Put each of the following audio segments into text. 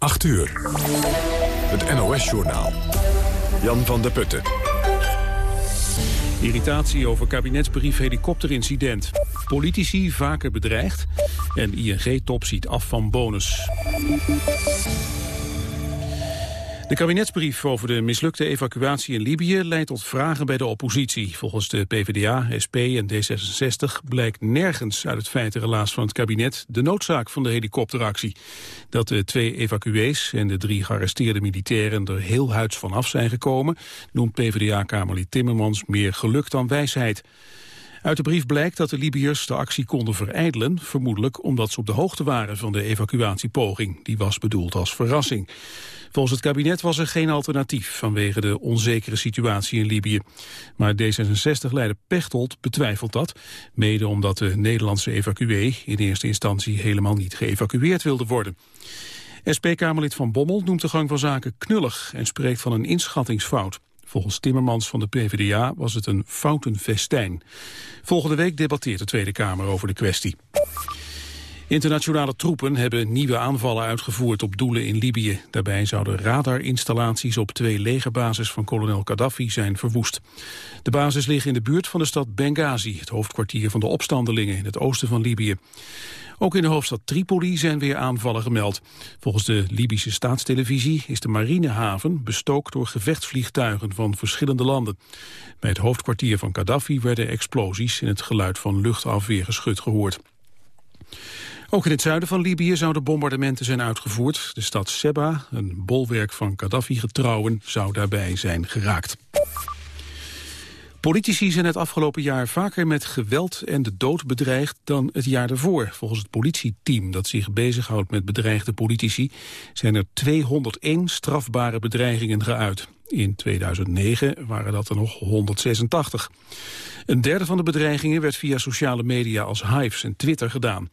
8 uur. Het NOS-journaal. Jan van der Putten. Irritatie over kabinetsbrief helikopterincident. Politici vaker bedreigd. En ING-top ziet af van bonus. De kabinetsbrief over de mislukte evacuatie in Libië leidt tot vragen bij de oppositie. Volgens de PvdA, SP en D66 blijkt nergens uit het feitenrelaas van het kabinet de noodzaak van de helikopteractie. Dat de twee evacuees en de drie gearresteerde militairen er heel huids van af zijn gekomen, noemt PvdA-kamerlid Timmermans meer geluk dan wijsheid. Uit de brief blijkt dat de Libiërs de actie konden verijdelen, vermoedelijk omdat ze op de hoogte waren van de evacuatiepoging. Die was bedoeld als verrassing. Volgens het kabinet was er geen alternatief vanwege de onzekere situatie in Libië. Maar D66-leider Pechtold betwijfelt dat, mede omdat de Nederlandse evacuee in eerste instantie helemaal niet geëvacueerd wilde worden. SP-Kamerlid Van Bommel noemt de gang van zaken knullig en spreekt van een inschattingsfout. Volgens Timmermans van de PvdA was het een foutenfestijn. Volgende week debatteert de Tweede Kamer over de kwestie. Internationale troepen hebben nieuwe aanvallen uitgevoerd op doelen in Libië. Daarbij zouden radarinstallaties op twee legerbases van kolonel Gaddafi zijn verwoest. De bases liggen in de buurt van de stad Benghazi, het hoofdkwartier van de opstandelingen in het oosten van Libië. Ook in de hoofdstad Tripoli zijn weer aanvallen gemeld. Volgens de Libische staatstelevisie is de marinehaven bestookt door gevechtsvliegtuigen van verschillende landen. Bij het hoofdkwartier van Gaddafi werden explosies in het geluid van luchtafweergeschut gehoord. Ook in het zuiden van Libië zouden bombardementen zijn uitgevoerd. De stad Seba, een bolwerk van Gaddafi-getrouwen, zou daarbij zijn geraakt. Politici zijn het afgelopen jaar vaker met geweld en de dood bedreigd dan het jaar daarvoor. Volgens het politieteam dat zich bezighoudt met bedreigde politici zijn er 201 strafbare bedreigingen geuit. In 2009 waren dat er nog 186. Een derde van de bedreigingen werd via sociale media als Hives en Twitter gedaan.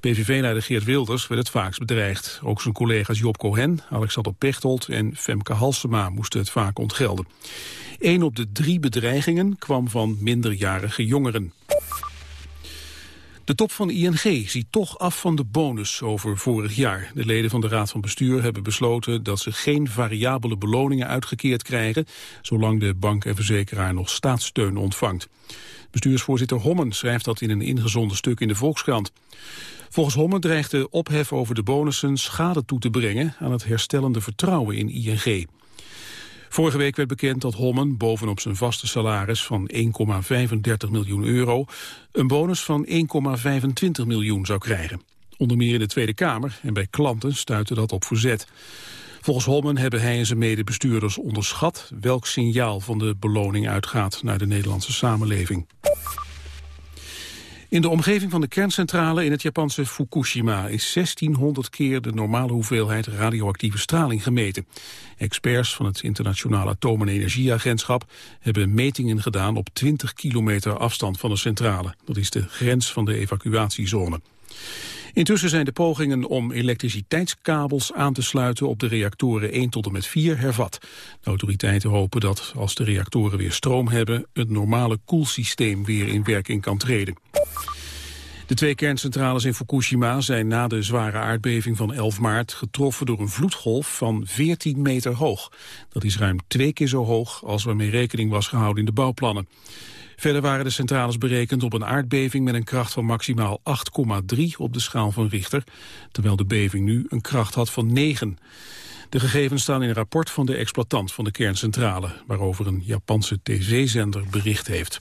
PVV-leider Geert Wilders werd het vaakst bedreigd. Ook zijn collega's Job Cohen, Alexander Pechtold en Femke Halsema moesten het vaak ontgelden. Een op de drie bedreigingen kwam van minderjarige jongeren. De top van ING ziet toch af van de bonus over vorig jaar. De leden van de Raad van Bestuur hebben besloten dat ze geen variabele beloningen uitgekeerd krijgen, zolang de bank en verzekeraar nog staatssteun ontvangt. Bestuursvoorzitter Hommen schrijft dat in een ingezonden stuk in de Volkskrant. Volgens Hommen dreigt de ophef over de bonussen schade toe te brengen aan het herstellende vertrouwen in ING. Vorige week werd bekend dat Hommen bovenop zijn vaste salaris van 1,35 miljoen euro een bonus van 1,25 miljoen zou krijgen. Onder meer in de Tweede Kamer en bij klanten stuitte dat op verzet. Volgens Holmen hebben hij en zijn medebestuurders onderschat welk signaal van de beloning uitgaat naar de Nederlandse samenleving. In de omgeving van de kerncentrale in het Japanse Fukushima is 1600 keer de normale hoeveelheid radioactieve straling gemeten. Experts van het Internationale Atoom- en Energieagentschap hebben metingen gedaan op 20 kilometer afstand van de centrale. Dat is de grens van de evacuatiezone. Intussen zijn de pogingen om elektriciteitskabels aan te sluiten op de reactoren 1 tot en met 4 hervat. De autoriteiten hopen dat als de reactoren weer stroom hebben, het normale koelsysteem weer in werking kan treden. De twee kerncentrales in Fukushima zijn na de zware aardbeving van 11 maart getroffen door een vloedgolf van 14 meter hoog. Dat is ruim twee keer zo hoog als waarmee rekening was gehouden in de bouwplannen. Verder waren de centrales berekend op een aardbeving met een kracht van maximaal 8,3 op de schaal van Richter, terwijl de beving nu een kracht had van 9. De gegevens staan in een rapport van de exploitant van de kerncentrale, waarover een Japanse tv-zender bericht heeft.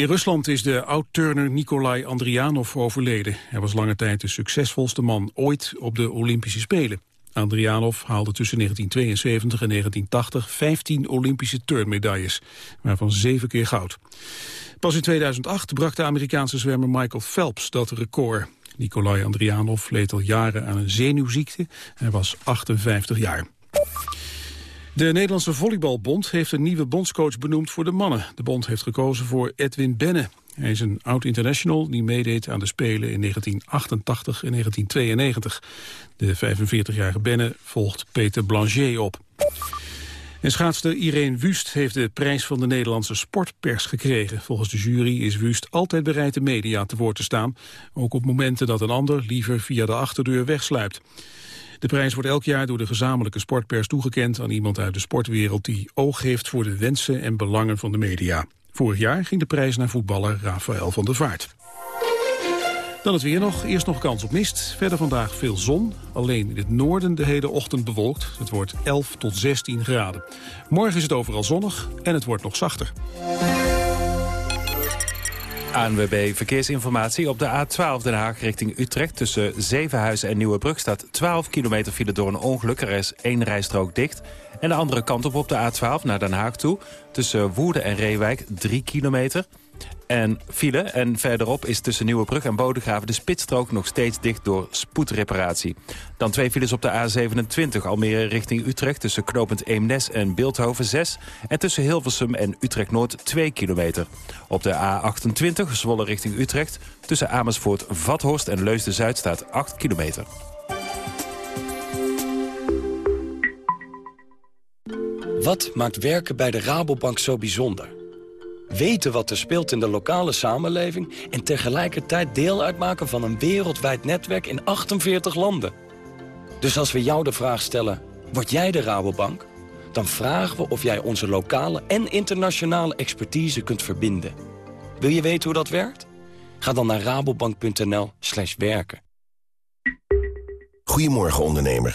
In Rusland is de oud-turner Nikolai Andrianov overleden. Hij was lange tijd de succesvolste man ooit op de Olympische Spelen. Andrianov haalde tussen 1972 en 1980 15 Olympische turnmedailles, waarvan zeven keer goud. Pas in 2008 brak de Amerikaanse zwemmer Michael Phelps dat record. Nikolai Andrianov leed al jaren aan een zenuwziekte. Hij was 58 jaar. De Nederlandse Volleybalbond heeft een nieuwe bondscoach benoemd voor de mannen. De bond heeft gekozen voor Edwin Benne. Hij is een oud-international die meedeed aan de Spelen in 1988 en 1992. De 45-jarige Benne volgt Peter Blanchet op. En schaatster Irene Wust heeft de prijs van de Nederlandse sportpers gekregen. Volgens de jury is Wust altijd bereid de media te woord te staan. Ook op momenten dat een ander liever via de achterdeur wegsluipt. De prijs wordt elk jaar door de gezamenlijke sportpers toegekend aan iemand uit de sportwereld die oog heeft voor de wensen en belangen van de media. Vorig jaar ging de prijs naar voetballer Rafael van der Vaart. Dan het weer nog. Eerst nog kans op mist. Verder vandaag veel zon. Alleen in het noorden de hele ochtend bewolkt. Het wordt 11 tot 16 graden. Morgen is het overal zonnig en het wordt nog zachter. ANWB Verkeersinformatie. Op de A12 Den Haag richting Utrecht tussen Zevenhuizen en Nieuwebrug staat 12 kilometer file door een ongeluk. Er is één rijstrook dicht. En de andere kant op op de A12 naar Den Haag toe. Tussen Woerden en Reewijk 3 kilometer en file. En verderop is tussen Nieuwebrug en Bodegraven de spitsstrook nog steeds dicht door spoedreparatie. Dan twee files op de A27 Almere richting Utrecht tussen knooppunt Eemnes en Beeldhoven 6. En tussen Hilversum en Utrecht-Noord 2 kilometer. Op de A28 Zwolle richting Utrecht tussen Amersfoort, Vathorst en Leusden-Zuid staat 8 kilometer. Wat maakt werken bij de Rabobank zo bijzonder? weten wat er speelt in de lokale samenleving... en tegelijkertijd deel uitmaken van een wereldwijd netwerk in 48 landen. Dus als we jou de vraag stellen, word jij de Rabobank? Dan vragen we of jij onze lokale en internationale expertise kunt verbinden. Wil je weten hoe dat werkt? Ga dan naar rabobank.nl werken. Goedemorgen ondernemer.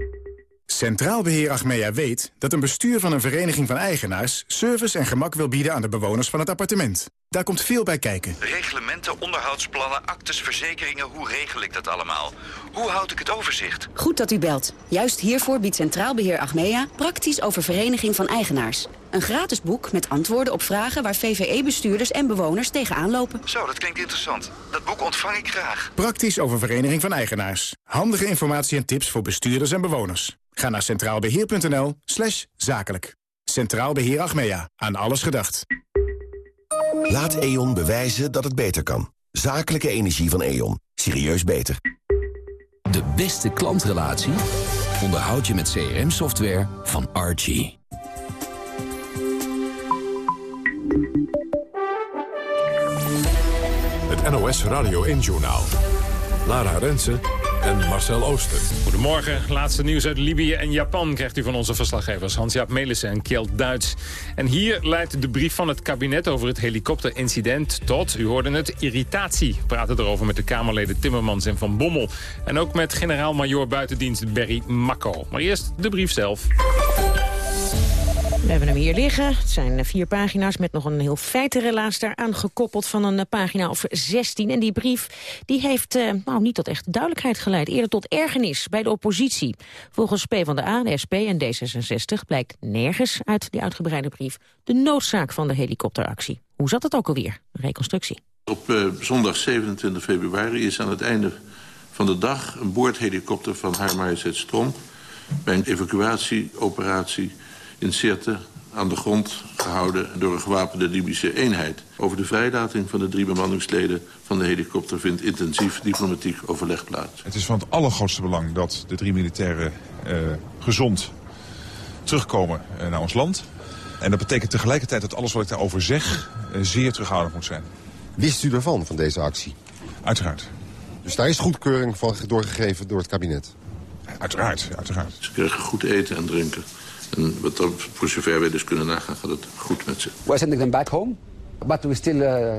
Centraal Beheer Achmea weet dat een bestuur van een vereniging van eigenaars... service en gemak wil bieden aan de bewoners van het appartement. Daar komt veel bij kijken. Reglementen, onderhoudsplannen, actes, verzekeringen, hoe regel ik dat allemaal? Hoe houd ik het overzicht? Goed dat u belt. Juist hiervoor biedt Centraal Beheer Achmea praktisch over vereniging van eigenaars. Een gratis boek met antwoorden op vragen waar VVE-bestuurders en bewoners tegenaan lopen. Zo, dat klinkt interessant. Dat boek ontvang ik graag. Praktisch over vereniging van eigenaars. Handige informatie en tips voor bestuurders en bewoners. Ga naar centraalbeheer.nl slash zakelijk. Centraal Beheer Achmea. Aan alles gedacht. Laat E.ON bewijzen dat het beter kan. Zakelijke energie van E.ON. Serieus beter. De beste klantrelatie onderhoud je met CRM-software van Archie. NOS Radio 1-journaal. Lara Rensen en Marcel Ooster. Goedemorgen. Laatste nieuws uit Libië en Japan krijgt u van onze verslaggevers Hans-Jaap Melissen en Kjeld Duits. En hier leidt de brief van het kabinet over het helikopterincident tot, u hoorde het, irritatie. We praten erover met de Kamerleden Timmermans en Van Bommel. En ook met generaal-majoor buitendienst Berry Makko. Maar eerst de brief zelf. We hebben hem hier liggen. Het zijn eh, vier pagina's met nog een heel feitenrelaas daaraan gekoppeld van een eh, pagina of 16. En die brief die heeft eh, nou, niet tot echt duidelijkheid geleid. Eerder tot ergernis bij de oppositie. Volgens PvdA, de SP en D66 blijkt nergens uit die uitgebreide brief de noodzaak van de helikopteractie. Hoe zat het ook alweer? reconstructie. Op uh, zondag 27 februari is aan het einde van de dag een boordhelikopter van Haar Majesteit Strom bij een evacuatieoperatie in Sirte aan de grond gehouden door een gewapende Libische eenheid. Over de vrijlating van de drie bemanningsleden van de helikopter vindt intensief diplomatiek overleg plaats. Het is van het allergrootste belang dat de drie militairen uh, gezond terugkomen uh, naar ons land. En dat betekent tegelijkertijd dat alles wat ik daarover zeg uh, zeer terughoudend moet zijn. Wist u ervan, van deze actie? Uiteraard. Dus daar is goedkeuring van doorgegeven door het kabinet? Uiteraard, uiteraard. Ze krijgen goed eten en drinken. En wat dan, voor zover wij dus kunnen nagaan, gaat het goed met ze. We're sending them back home, but we still uh,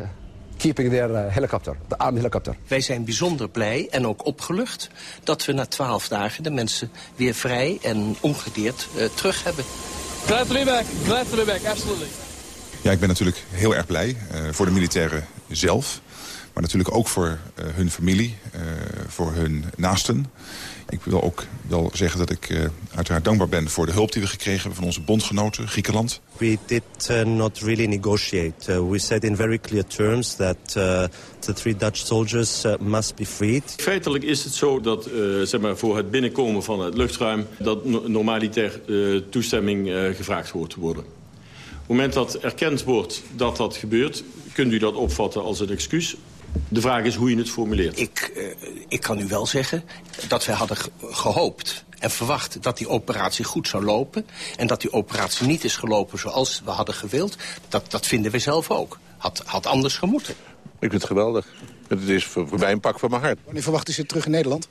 keeping their uh, helicopter, de armed helicopter. Wij zijn bijzonder blij en ook opgelucht dat we na twaalf dagen de mensen weer vrij en ongedeerd uh, terug hebben. Glad to be back, glad to be back, absolutely. Ja, ik ben natuurlijk heel erg blij voor de militairen zelf. Maar natuurlijk ook voor uh, hun familie, uh, voor hun naasten. Ik wil ook wel zeggen dat ik uh, uiteraard dankbaar ben voor de hulp die we gekregen hebben van onze bondgenoten, Griekenland. We did uh, not really negotiate. Uh, we said in very clear terms that uh, the three Dutch soldiers uh, must be freed. Feitelijk is het zo dat uh, zeg maar voor het binnenkomen van het luchtruim... dat no normalitair uh, toestemming uh, gevraagd hoort te worden. het moment dat erkend wordt dat dat gebeurt... kunt u dat opvatten als een excuus. De vraag is hoe je het formuleert. Ik, uh, ik kan u wel zeggen dat wij hadden gehoopt en verwacht dat die operatie goed zou lopen... en dat die operatie niet is gelopen zoals we hadden gewild... dat, dat vinden we zelf ook. Had, had anders gemoeten. Ik vind het geweldig. Het is voor, voor mij een pak van mijn hart. Wanneer verwacht u ze terug in Nederland?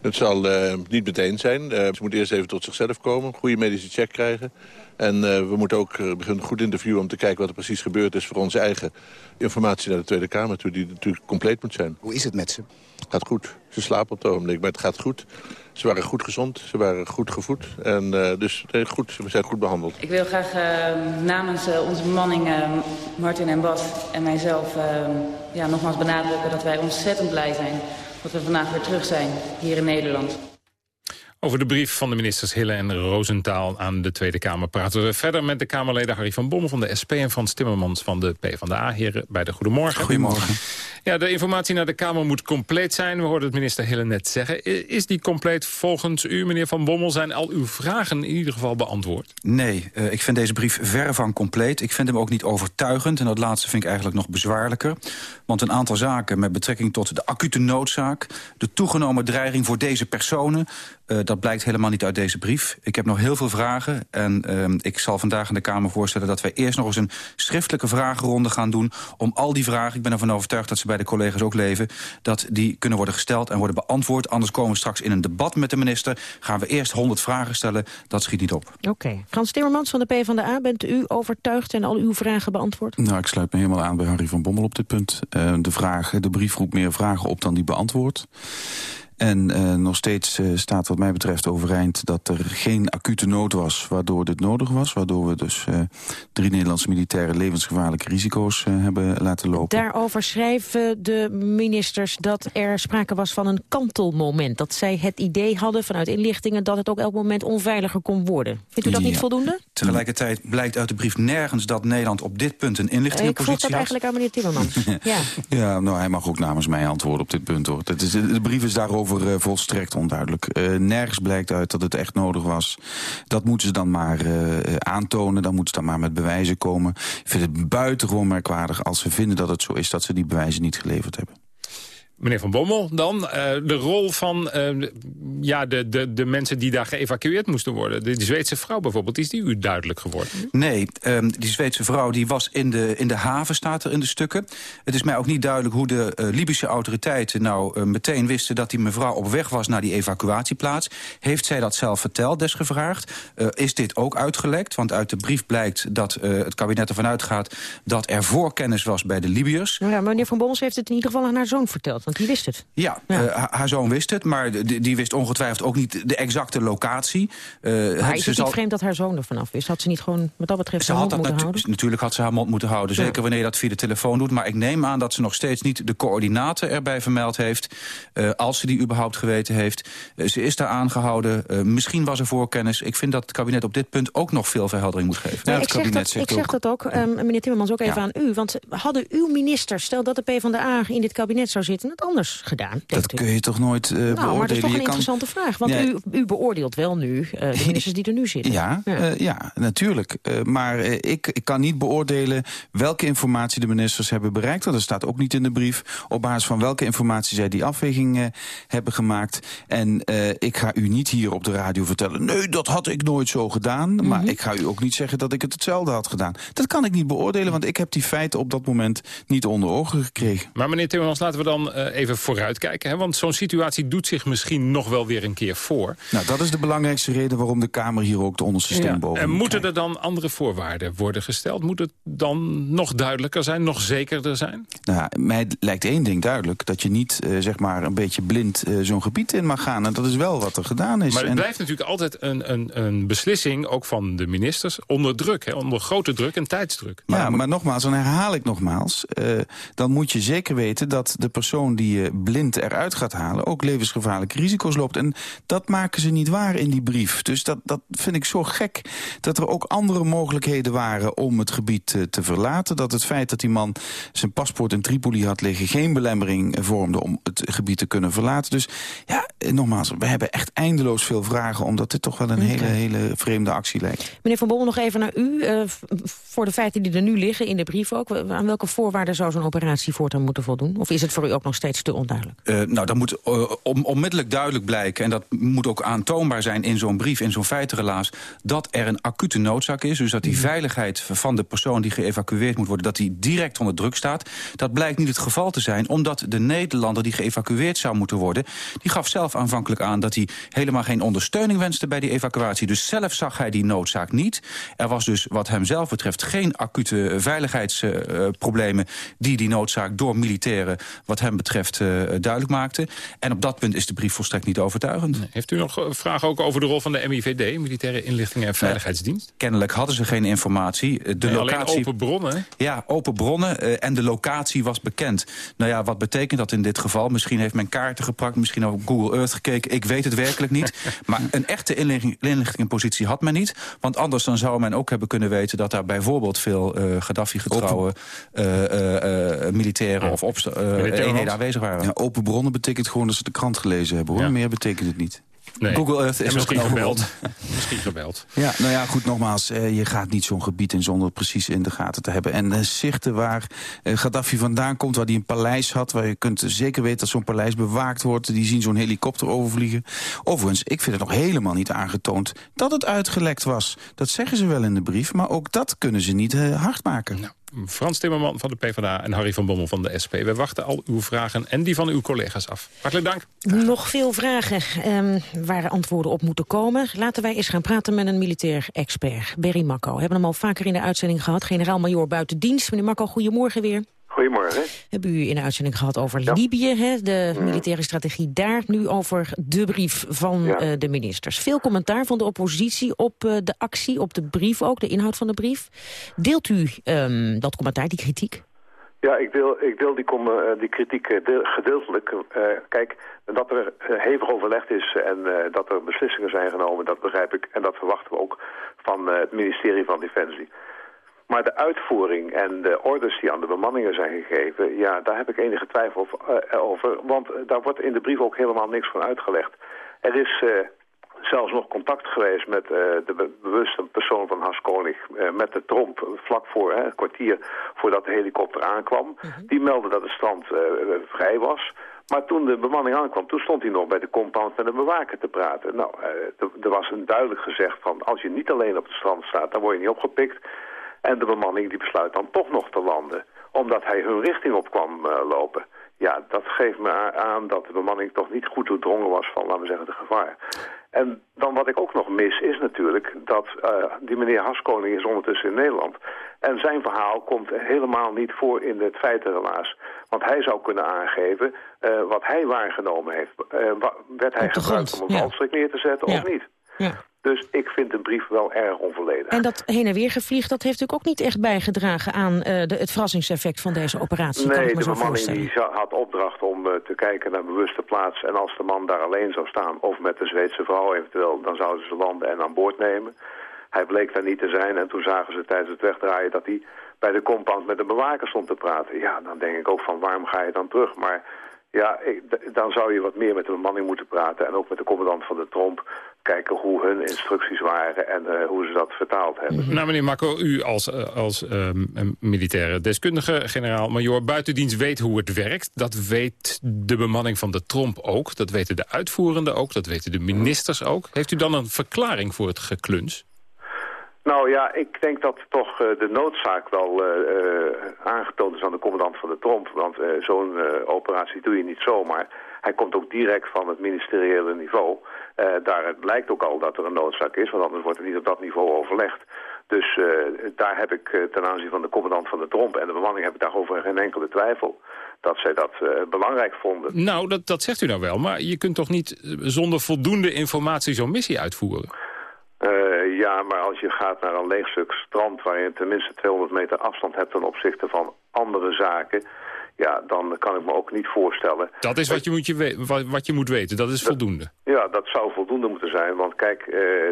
Het zal uh, niet meteen zijn. Uh, ze moet eerst even tot zichzelf komen, goede medische check krijgen. En uh, we moeten ook beginnen goed interviewen om te kijken wat er precies gebeurd is... voor onze eigen informatie naar de Tweede Kamer toe, die natuurlijk compleet moet zijn. Hoe is het met ze? Gaat goed. Ze slapen op het ogenblik, maar het gaat goed. Ze waren goed gezond, ze waren goed gevoed. En uh, dus goed, we zijn goed behandeld. Ik wil graag uh, namens uh, onze bemanning, Martin en Bas en mijzelf... ja, nogmaals benadrukken dat wij ontzettend blij zijn... dat we vandaag weer terug zijn hier in Nederland. Over de brief van de ministers Hille en Roosentaal aan de Tweede Kamer praten we verder met de Kamerleden Harry van Bommel van de SP en Frans Timmermans van de PvdA. Heren, bij de Goedemorgen. Goedemorgen. Ja, de informatie naar de Kamer moet compleet zijn. We hoorden het minister Hille net zeggen. Is die compleet volgens u, meneer Van Bommel? Zijn al uw vragen in ieder geval beantwoord? Nee, uh, ik vind deze brief verre van compleet. Ik vind hem ook niet overtuigend. En dat laatste vind ik eigenlijk nog bezwaarlijker. Want een aantal zaken met betrekking tot de acute noodzaak... de toegenomen dreiging voor deze personen... Uh, dat blijkt helemaal niet uit deze brief. Ik heb nog heel veel vragen en uh, ik zal vandaag in de Kamer voorstellen... dat wij eerst nog eens een schriftelijke vragenronde gaan doen... om al die vragen, ik ben ervan overtuigd dat ze bij de collega's ook leven... dat die kunnen worden gesteld en worden beantwoord. Anders komen we straks in een debat met de minister. Gaan we eerst 100 vragen stellen, dat schiet niet op. Oké. Okay. Frans Timmermans van de PvdA, bent u overtuigd en al uw vragen beantwoord? Nou, ik sluit me helemaal aan bij Harry van Bommel op dit punt. Uh, de, vraag, de brief roept meer vragen op dan die beantwoord. En uh, nog steeds uh, staat wat mij betreft overeind dat er geen acute nood was... waardoor dit nodig was. Waardoor we dus uh, drie Nederlandse militairen levensgevaarlijke risico's hebben laten lopen. Daarover schrijven de ministers dat er sprake was van een kantelmoment. Dat zij het idee hadden vanuit inlichtingen dat het ook elk moment onveiliger kon worden. Vindt u dat ja. niet voldoende? Tegelijkertijd blijkt uit de brief nergens dat Nederland op dit punt een inlichtingenpositie had. Ik vroeg dat eigenlijk aan meneer Timmermans. ja. ja, nou hij mag ook namens mij antwoorden op dit punt hoor. Het is, de brief is daarover over uh, volstrekt onduidelijk. Uh, nergens blijkt uit dat het echt nodig was. Dat moeten ze dan maar uh, aantonen. Dan moeten ze dan maar met bewijzen komen. Ik vind het buitengewoon merkwaardig als ze vinden dat het zo is... dat ze die bewijzen niet geleverd hebben. Meneer Van Bommel, dan uh, de rol van uh, ja, de, de, de mensen die daar geëvacueerd moesten worden. De, de Zweedse vrouw bijvoorbeeld, is die u duidelijk geworden? Nee, um, die Zweedse vrouw die was in de, in de haven, staat er in de stukken. Het is mij ook niet duidelijk hoe de uh, Libische autoriteiten nou meteen wisten... dat die mevrouw op weg was naar die evacuatieplaats. Heeft zij dat zelf verteld, desgevraagd? is dit ook uitgelekt? Want uit de brief blijkt dat het kabinet ervan uitgaat... dat er voorkennis was bij de Libiërs. Ja, maar meneer Van Bommel heeft het in ieder geval aan haar zoon verteld want die wist het. Ja, ja. Uh, haar zoon wist het, maar die, die, wist ongetwijfeld ook niet de exacte locatie. Uh, maar is het niet vreemd dat haar zoon er vanaf wist? Had ze niet gewoon wat dat betreft ze haar mond moeten natu houden? Natuurlijk had ze haar mond moeten houden, zeker ja. wanneer je dat via de telefoon doet. Maar ik neem aan dat ze nog steeds niet de coördinaten erbij vermeld heeft. Uh, als ze die überhaupt geweten heeft. ze is daar aangehouden. misschien was er voorkennis. Ik vind dat het kabinet op dit punt ook nog veel verheldering moet geven. Ja, ik, zeg dat, ik zeg dat ook, um, meneer Timmermans, ook even aan u. Want hadden uw ministers, stel dat de PvdA in dit kabinet zou zitten... anders gedaan? Dat kun je toch nooit uh, nou, beoordelen? maar dat is toch je een interessante kan... vraag. Want ja. u, u, beoordeelt wel nu uh, de ministers die er nu zitten. Ja, ja. Uh, ja natuurlijk. maar ik, ik kan niet beoordelen welke informatie de ministers hebben bereikt. Want dat staat ook niet in de brief. Op basis van welke informatie zij die afweging hebben gemaakt. En ik ga u niet hier op de radio vertellen... nee, dat had ik nooit zo gedaan. Mm -hmm. Maar ik ga u ook niet zeggen dat ik het hetzelfde had gedaan. Dat kan ik niet beoordelen, want ik heb die feiten op dat moment niet onder ogen gekregen. Maar meneer Timmermans, laten we dan even vooruitkijken. Hè? Want zo'n situatie doet zich misschien nog wel weer een keer voor. Nou, dat is de belangrijkste reden waarom de Kamer hier ook de onderste steen ja. boven En moeten er dan andere voorwaarden worden gesteld? Moet het dan nog duidelijker zijn, nog zekerder zijn? Nou, mij lijkt één ding duidelijk. Dat je niet uh, zeg maar een beetje blind uh, zo'n gebied in mag gaan. En dat is wel wat er gedaan is. Maar het en... blijft natuurlijk altijd een, een, een beslissing, ook van de ministers, onder druk. Hè? Onder grote druk en tijdsdruk. Maar, ja, maar nogmaals, dan herhaal ik nogmaals. Uh, dan moet je zeker weten dat de persoon persoon die je blind eruit gaat halen... ook levensgevaarlijke risico's loopt. En dat maken ze niet waar in die brief. Dus dat, dat vind ik zo gek dat er ook andere mogelijkheden waren... om het gebied eh, te verlaten. Dat het feit dat die man zijn paspoort in Tripoli had liggen... geen belemmering vormde om het gebied te kunnen verlaten. Dus ja, eh, nogmaals, we hebben echt eindeloos veel vragen... omdat dit toch wel een hele, hele vreemde actie lijkt. Meneer Van Bommel, nog even naar u. Uh, voor de feiten die er nu liggen in de brief ook. Aan welke voorwaarden zou zo'n operatie voortaan moeten voldoen? Of is het voor u ook nog steeds te onduidelijk? Uh, nou, dat moet uh, om, onmiddellijk duidelijk blijken... en dat moet ook aantoonbaar zijn in zo'n brief, in zo'n feitenrelaas... dat er een acute noodzaak is. Dus dat die mhm. veiligheid van de persoon die geëvacueerd moet worden... dat die direct onder druk staat. Dat blijkt niet het geval te zijn, omdat de Nederlander die geëvacueerd zou moeten worden... die gaf zelf aanvankelijk aan dat hij helemaal geen ondersteuning wenste bij die evacuatie. Dus zelf zag hij die noodzaak niet. Er was dus wat hem zelf betreft geen acute veiligheidsproblemen... die die noodzaak door militairen wat hem betreft uh, duidelijk maakten. En op dat punt is de brief volstrekt niet overtuigend. Heeft u nog vragen ook over de rol van de MIVD, Militaire Inlichtingen en Veiligheidsdienst? kennelijk hadden ze geen informatie. De locatie... open bronnen? Ja, open bronnen en de locatie was bekend. Nou ja, wat betekent dat in dit geval? Misschien heeft men kaarten gepakt, misschien op Google Earth gekeken. Ik weet het werkelijk niet. maar een echte inlichtingpositie had men niet. Want anders dan zou men ook hebben kunnen weten... dat daar bijvoorbeeld veel uh, Gaddafi-getrouwe uh, militairen of eenheden aanwezig waren. Ja, open bronnen betekent gewoon dat ze de krant gelezen hebben. hoor. Meer betekent het niet. Nee. Google Earth is misschien gebeld. misschien gebeld. Ja, nou ja, goed, nogmaals. Eh, je gaat niet zo'n gebied in zonder het precies in de gaten te hebben. En uh, zichten waar uh, Gaddafi vandaan komt, waar hij een paleis had... waar je kunt zeker weten dat zo'n paleis bewaakt wordt. Die zien zo'n helikopter overvliegen. Overigens, ik vind het nog helemaal niet aangetoond dat het uitgelekt was. Dat zeggen ze wel in de brief, maar ook dat kunnen ze niet hard maken. Nou. Frans Timmerman van de PvdA en Harry van Bommel van de SP. We wachten al uw vragen en die van uw collega's af. Hartelijk dank. Nog veel vragen um, waar antwoorden op moeten komen. Laten wij eens gaan praten met een militair expert, Berry Makko. We hebben hem al vaker in de uitzending gehad. Generaal-majoor buiten dienst. Meneer Makko, goedemorgen weer. Goedemorgen. Hebben u in de uitzending gehad over Libië, hè? de mm. militaire strategie daar. Nu over de brief van uh, de ministers. Veel commentaar van de oppositie op uh, de actie, op de brief ook, de inhoud van de brief. Deelt u um, dat commentaar, die kritiek? Ja, ik deel, ik deel die, kom, uh, die kritiek deel, gedeeltelijk. kijk, dat er hevig overlegd is en dat er beslissingen zijn genomen, dat begrijp ik. En dat verwachten we ook van het ministerie van Defensie. Maar de uitvoering en de orders die aan de bemanningen zijn gegeven... ja, daar heb ik enige twijfel eh, over. Want daar wordt in de brief ook helemaal niks van uitgelegd. Er is uh, zelfs nog contact geweest met uh, de bewuste persoon van Haskonig... met de tromp vlak voor, een kwartier voordat de helikopter aankwam. Mhm. Die meldde dat het strand vrij was... Maar toen de bemanning aankwam, toen stond hij nog bij de compound met de bewaker te praten. Nou, er was een duidelijk gezegd van, als je niet alleen op het strand staat, dan word je niet opgepikt. En de bemanning die besluit dan toch nog te landen. Omdat hij hun richting op kwam uh, lopen. Ja, dat geeft me aan dat de bemanning toch niet goed doordrongen was van, laten we zeggen, de gevaar. En dan wat ik ook nog mis is natuurlijk dat uh, die meneer Haskoning is ondertussen in Nederland. En zijn verhaal komt helemaal niet voor in het feitenrelaas. Want hij zou kunnen aangeven uh, wat hij waargenomen heeft. werd hij gebruikt om een valstrik neer te zetten of niet? Ja. Dus ik vind de brief wel erg onvolledig. En dat heen en weer gevlieg, dat heeft natuurlijk ook niet echt bijgedragen aan uh, de, het verrassingseffect van deze operatie. Nee, de bemanning die had opdracht om uh, te kijken naar bewuste plaats. En als de man daar alleen zou staan, of met de Zweedse vrouw eventueel, dan zouden ze landen en aan boord nemen. Hij bleek daar niet te zijn en toen zagen ze tijdens het wegdraaien dat hij bij de compound met de bewaker stond te praten. Ja, dan denk ik ook van waarom ga je dan terug? Maar ja, ik, dan zou je wat meer met de bemanning moeten praten en ook met de commandant van de Tromp kijken hoe hun instructies waren en uh, hoe ze dat vertaald hebben. Mhm. Nou, meneer Marco, u als, uh, als um, militaire deskundige, generaal-majoor buitendienst weet hoe het werkt. Dat weet de bemanning van de Tromp ook. Dat weten de uitvoerenden ook. Dat weten de ministers ook. Heeft u dan een verklaring voor het gekluns? Nou ja, ik denk dat toch uh, de noodzaak wel aangetoond is aan de commandant van de Tromp. Want zo'n operatie doe je niet zomaar. Hij komt ook direct van het ministeriële niveau. Uh, daar blijkt ook al dat er een noodzaak is, want anders wordt er niet op dat niveau overlegd. Dus uh, daar heb ik uh, ten aanzien van de commandant van de Tromp en de bemanning heb ik daarover geen enkele twijfel dat zij dat belangrijk vonden. Nou, dat, dat zegt u nou wel, maar je kunt toch niet zonder voldoende informatie zo'n missie uitvoeren? ja, maar als je gaat naar een leeg stuk strand waar je tenminste 200 meter afstand hebt ten opzichte van andere zaken ja, dan kan ik me ook niet voorstellen... Dat is wat je moet, je we- wat, je moet weten, dat is voldoende. Ja, dat zou voldoende moeten zijn. Want kijk, eh,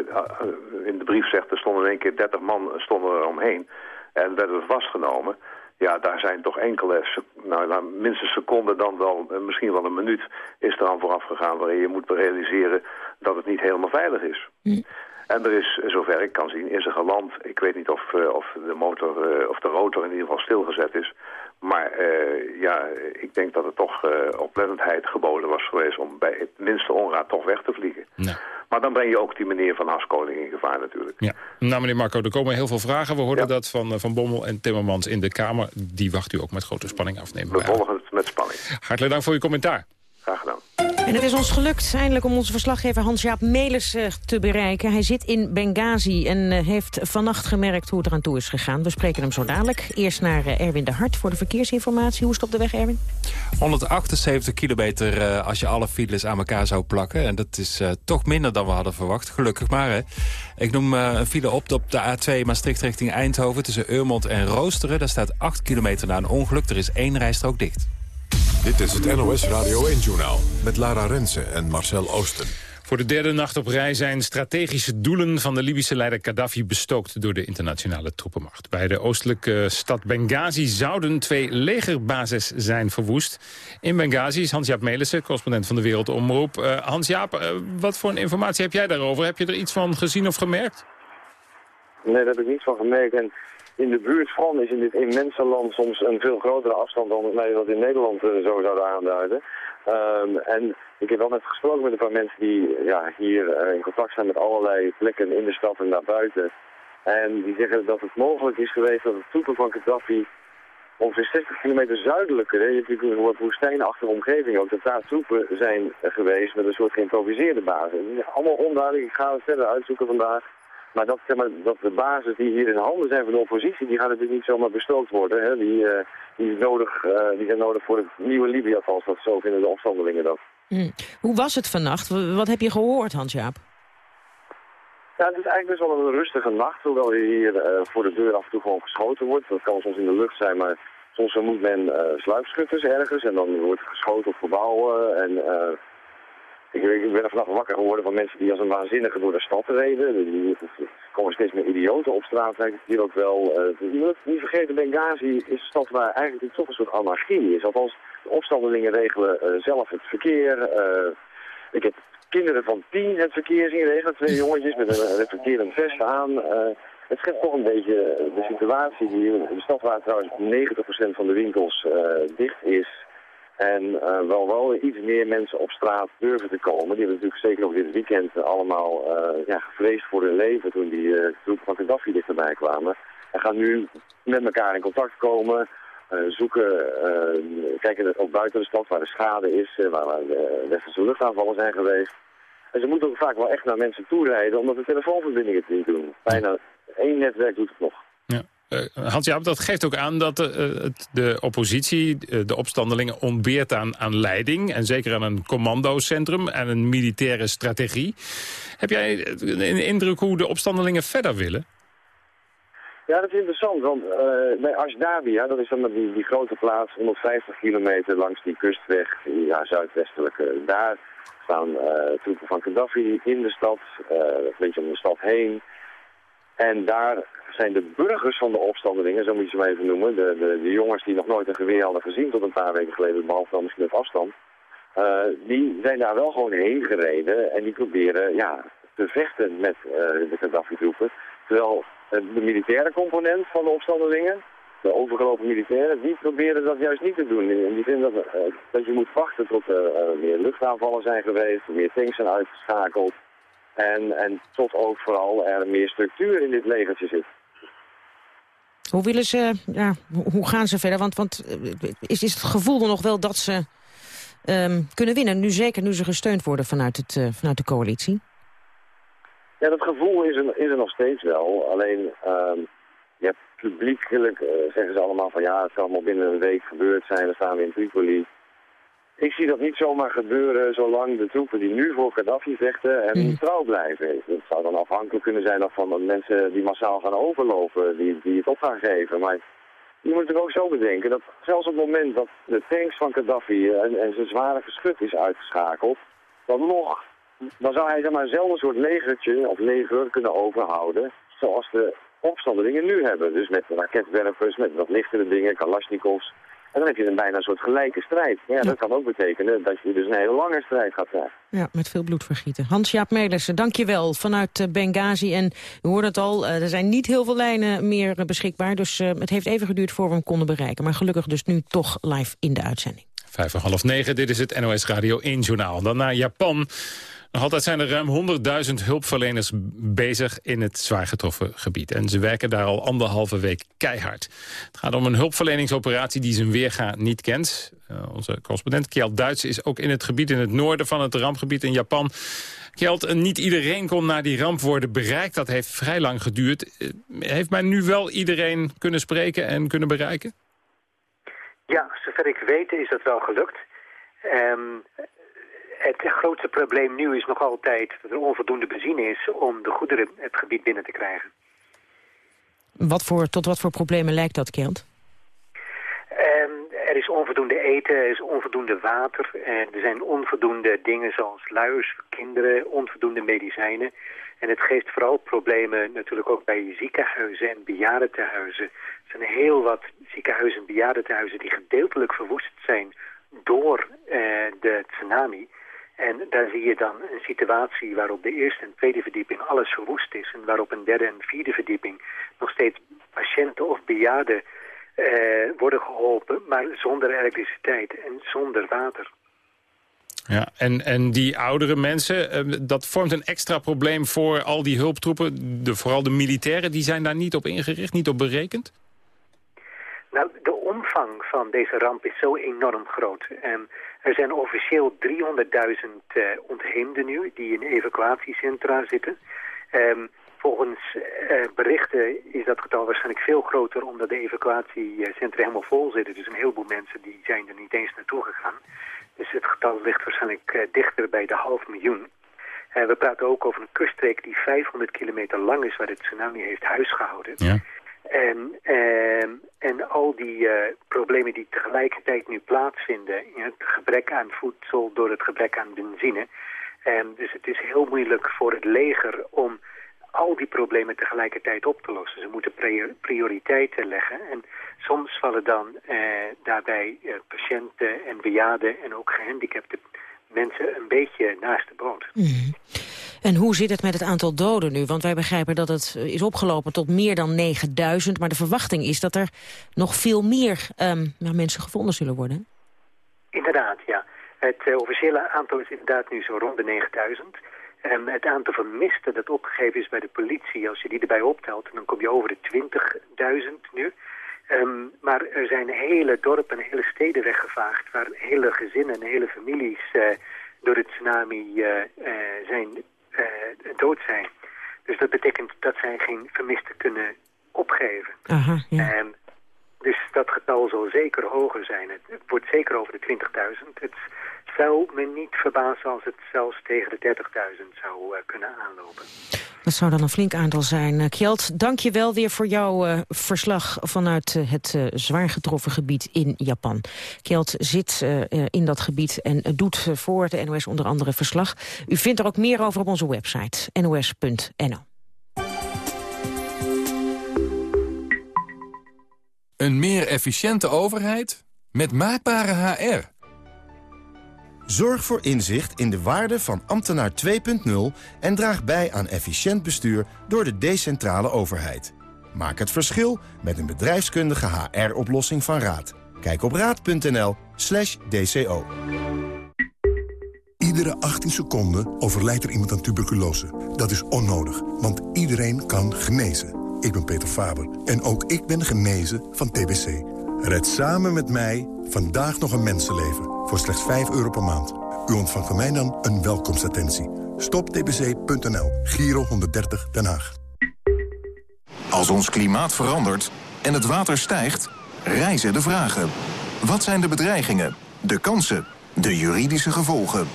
in de brief zegt er stonden in één keer 30 man stonden er omheen. En werden vastgenomen. Ja, daar zijn toch enkele, nou, nou, minstens seconden dan wel, eh, misschien wel een minuut is er aan vooraf gegaan. Waarin je moet realiseren dat het niet helemaal veilig is. En er is, zover ik kan zien, is er geland. Ik weet niet of, eh, of de motor, eh, of de rotor in ieder geval stilgezet is. Maar eh, ja, ik denk dat het toch eh, oplettendheid geboden was geweest om bij het minste onraad toch weg te vliegen. Maar dan breng je ook die meneer van Haskoning in gevaar natuurlijk. Ja. Nou, meneer Marco, er komen heel veel vragen. We hoorden dat van, eh, van Bommel en Timmermans in de Kamer. Die wacht u ook met grote spanning af, nemen We volgen het met spanning. Hartelijk dank voor uw commentaar. Graag gedaan. En het is ons gelukt eindelijk om onze verslaggever Hans-Jaap Melis eh, te bereiken. Hij zit in Benghazi en eh, heeft vannacht gemerkt hoe het eraan toe is gegaan. We spreken hem zo dadelijk. Eerst naar eh, Erwin de Hart voor de verkeersinformatie. Hoe is het op de weg, Erwin? 178 kilometer als je alle files aan elkaar zou plakken. En dat is toch minder dan we hadden verwacht. Gelukkig maar, hè. Ik noem een file op op de A2 Maastricht richting Eindhoven... tussen Eurmond en Roosteren. Daar staat 8 kilometer na een ongeluk. Er is één rijstrook dicht. Dit is het NOS Radio 1-journaal met Lara Rensen en Marcel Oosten. Voor de derde nacht op rij zijn strategische doelen van de Libische leider Gaddafi bestookt door de internationale troepenmacht. Bij de oostelijke stad Benghazi zouden twee legerbases zijn verwoest. In Benghazi is Hans-Jaap Melissen, correspondent van de Wereldomroep. Eh, Hans-Jaap, eh, wat voor een informatie heb jij daarover? Heb je er iets van gezien of gemerkt? Nee, daar heb ik niets van gemerkt. En in de buurt van is in dit immense land soms een veel grotere afstand dan wij dat in Nederland eh, zo zouden aanduiden. Ehm, en ik heb wel net gesproken met een paar mensen die ja, hier eh, in contact zijn met allerlei plekken in de stad en daarbuiten. En die zeggen dat het mogelijk is geweest dat het troepen van Gaddafi ongeveer 60 kilometer zuidelijker, hè, je hebt natuurlijk een wat woestijnachtige omgeving ook, dat daar troepen zijn geweest met een soort geïmproviseerde basis. Allemaal onduidelijk, ik ga het verder uitzoeken vandaag. Maar dat, zeg maar dat de basis die hier in handen zijn van de oppositie, die gaan natuurlijk niet zomaar bestookt worden. Hè. Die, eh, die, is nodig, eh, die zijn nodig voor het nieuwe Libië, althans dat zo vinden de opstandelingen dat. Hm. Hoe was het vannacht? Wat heb je gehoord, Hans-Jaap? Ja, het is eigenlijk best wel een rustige nacht, hoewel hier eh, voor de deur af en toe gewoon geschoten wordt. Dat kan soms in de lucht zijn, maar soms vermoedt men sluipschutters ergens en dan wordt geschoten op gebouwen. En ik, ik ben er vannacht wakker geworden van mensen die als een waanzinnige door de stad reden. Die, komen steeds meer idioten op straat, hier ook wel. Eh, niet vergeten, Benghazi is een stad waar eigenlijk toch een soort anarchie is. Althans, de opstandelingen regelen eh, zelf het verkeer. eh, ik heb kinderen van tien het verkeer zien regelen. Twee jongetjes met een reflecterend vest aan. Het schetst toch een beetje de situatie in de stad waar trouwens 90% van de winkels dicht is. En eh, wel wel iets meer mensen op straat durven te komen. Die hebben natuurlijk zeker ook dit weekend allemaal eh, ja, gevreesd voor hun leven toen die uh, troepen van Gaddafi dichterbij kwamen. En gaan nu met elkaar in contact komen. zoeken, kijken ook buiten de stad waar de schade is, waar, waar de westerse luchtaanvallen zijn geweest. En ze moeten ook vaak wel echt naar mensen toe rijden, omdat de telefoonverbindingen het niet doen. Bijna één netwerk doet het nog. Uh, Hans-Jaap, dat geeft ook aan dat uh, het, de oppositie, de opstandelingen, ontbeert aan, aan leiding. En zeker aan een commandocentrum en een militaire strategie. Heb jij een indruk hoe de opstandelingen verder willen? Ja, dat is interessant, want bij Ashdabia, dat is dan die, die grote plaats, 150 kilometer langs die kustweg, ja, zuidwestelijke, daar staan troepen van Gaddafi in de stad, uh, een beetje om de stad heen. En daar zijn de burgers van de opstandelingen, zo moet je ze maar even noemen, de, de, de jongens die nog nooit een geweer hadden gezien tot een paar weken geleden, behalve dan misschien op afstand, uh, die zijn daar wel gewoon heen gereden en die proberen ja, te vechten met uh, de Gaddafi-troepen. Terwijl uh, de militaire component van de opstandelingen, de overgelopen militairen, die proberen dat juist niet te doen. En die vinden dat, dat je moet wachten tot er meer luchtaanvallen zijn geweest, meer tanks zijn uitgeschakeld. En, en tot ook vooral er meer structuur in dit legertje zit. Hoe willen ze, ja, hoe gaan ze verder? Want, want is, is het gevoel er nog wel dat ze um, kunnen winnen? Nu zeker nu ze gesteund worden vanuit, het, uh, vanuit de coalitie? Ja, dat gevoel is er, is er nog steeds wel. Alleen, um, ja, publiekelijk uh, zeggen ze allemaal van ja, het kan allemaal binnen een week gebeurd zijn. Dan staan we in Tripoli. Ik zie dat niet zomaar gebeuren zolang de troepen die nu voor Gaddafi vechten en mm. trouw blijven. Het zou dan afhankelijk kunnen zijn van de mensen die massaal gaan overlopen, die, die het op gaan geven. Maar je moet er ook zo bedenken dat zelfs op het moment dat de tanks van Gaddafi en, en zijn zware geschut is uitgeschakeld, dan nog, dan zou hij zeg maar zelf een soort legertje of leger kunnen overhouden, zoals de opstandelingen nu hebben. Dus met raketwerpers, met wat lichtere dingen, kalasjnikovs. En dan heb je een bijna een soort gelijke strijd. Ja, Dat kan ook betekenen dat je dus een hele lange strijd gaat krijgen. Ja, met veel bloedvergieten. Hans-Jaap Melissen, dank je wel vanuit eh, Benghazi. En u hoort het al, eh, er zijn niet heel veel lijnen meer eh, beschikbaar. Dus het heeft even geduurd voor we hem konden bereiken. Maar gelukkig dus nu toch live in de uitzending. Vijf voor half negen, dit is het NOS Radio 1 Journaal. Dan naar Japan. Nog altijd zijn er ruim 100.000 hulpverleners bezig in het zwaar getroffen gebied. En ze werken daar al anderhalve week keihard. Het gaat om een hulpverleningsoperatie die zijn weerga niet kent. Uh, onze correspondent Kjeld Duits is ook in het gebied in het noorden van het rampgebied in Japan. Kjeld, niet iedereen kon naar die ramp worden bereikt. Dat heeft vrij lang geduurd. Uh, heeft men nu wel iedereen kunnen spreken en kunnen bereiken? Ja, zover ik weet is dat wel gelukt. Um, het grootste probleem nu is nog altijd dat er onvoldoende benzine is om de goederen het gebied binnen te krijgen. Wat voor, tot wat voor problemen lijkt dat, Kent? Um, er is onvoldoende eten, er is onvoldoende water. En er zijn onvoldoende dingen zoals luiers voor kinderen, onvoldoende medicijnen. En het geeft vooral problemen natuurlijk ook bij ziekenhuizen en bejaardentehuizen. Er zijn heel wat ziekenhuizen en bejaardentehuizen die gedeeltelijk verwoest zijn door uh, de tsunami. En daar zie je dan een situatie waarop de eerste en tweede verdieping alles verwoest is. En waarop een derde en vierde verdieping nog steeds patiënten of bejaarden eh, worden geholpen. Maar zonder elektriciteit en zonder water. Ja, en, en die oudere mensen, eh, dat vormt een extra probleem voor al die hulptroepen. De, vooral de militairen, die zijn daar niet op ingericht, niet op berekend? Nou, de omvang van deze ramp is zo enorm groot. En er zijn officieel 300.000 uh, ontheemden nu die in evacuatiecentra zitten. Um, volgens uh, berichten is dat getal waarschijnlijk veel groter omdat de evacuatiecentra helemaal vol zitten. Dus een heleboel mensen die zijn er niet eens naartoe gegaan. Dus het getal ligt waarschijnlijk uh, dichter bij de half miljoen. We praten ook over een kuststreek die 500 kilometer lang is waar de tsunami heeft huisgehouden. Ja. En, uh, en al die uh, problemen die tegelijkertijd nu plaatsvinden, het gebrek aan voedsel door het gebrek aan benzine. Um, dus het is heel moeilijk voor het leger om al die problemen tegelijkertijd op te lossen. Ze moeten prioriteiten leggen en soms vallen dan uh, daarbij patiënten en bejaarden en ook gehandicapte mensen een beetje naast de boot. Mm. En hoe zit het met het aantal doden nu? Want wij begrijpen dat het eh, is opgelopen tot meer dan 9000. Maar de verwachting is dat er nog veel meer um, mensen gevonden zullen worden. Inderdaad, ja. Het uh, officiële aantal is inderdaad nu zo rond de 9000. Um, het aantal vermisten dat opgegeven is bij de politie, als je die erbij optelt, dan kom je over de 20.000 nu. Um, maar er zijn hele dorpen en hele steden weggevaagd waar hele gezinnen en hele families uh, door het tsunami uh, zijn dood zijn. Dus dat betekent dat zij geen vermisten kunnen opgeven. Aha, ja. um, dus dat getal zal zeker hoger zijn. Het, het wordt zeker over de 20.000. Het zou me niet verbazen als het zelfs tegen de 30.000 zou uh, kunnen aanlopen. Dat zou dan een flink aantal zijn. Uh, Kjeld, dank je wel weer voor jouw uh, verslag vanuit het zwaar getroffen gebied in Japan. Kjeld zit in dat gebied en doet voor de NOS onder andere verslag. U vindt er ook meer over op onze website nos.nl. Een meer efficiënte overheid met maakbare HR. Zorg voor inzicht in de waarde van ambtenaar 2.0 en draag bij aan efficiënt bestuur door de decentrale overheid. Maak het verschil met een bedrijfskundige HR-oplossing van Raad. Kijk op raad.nl dco. Iedere 18 seconden overlijdt er iemand aan tuberculose. Dat is onnodig, want iedereen kan genezen. Ik ben Peter Faber en ook ik ben genezen van TBC. Red samen met mij vandaag nog een mensenleven voor slechts 5 euro per maand. U ontvangt van mij dan een welkomstattentie. Stoptbc.nl, Giro 130 Den Haag. Als ons klimaat verandert en het water stijgt, rijzen de vragen. Wat zijn de bedreigingen, de kansen, de juridische gevolgen?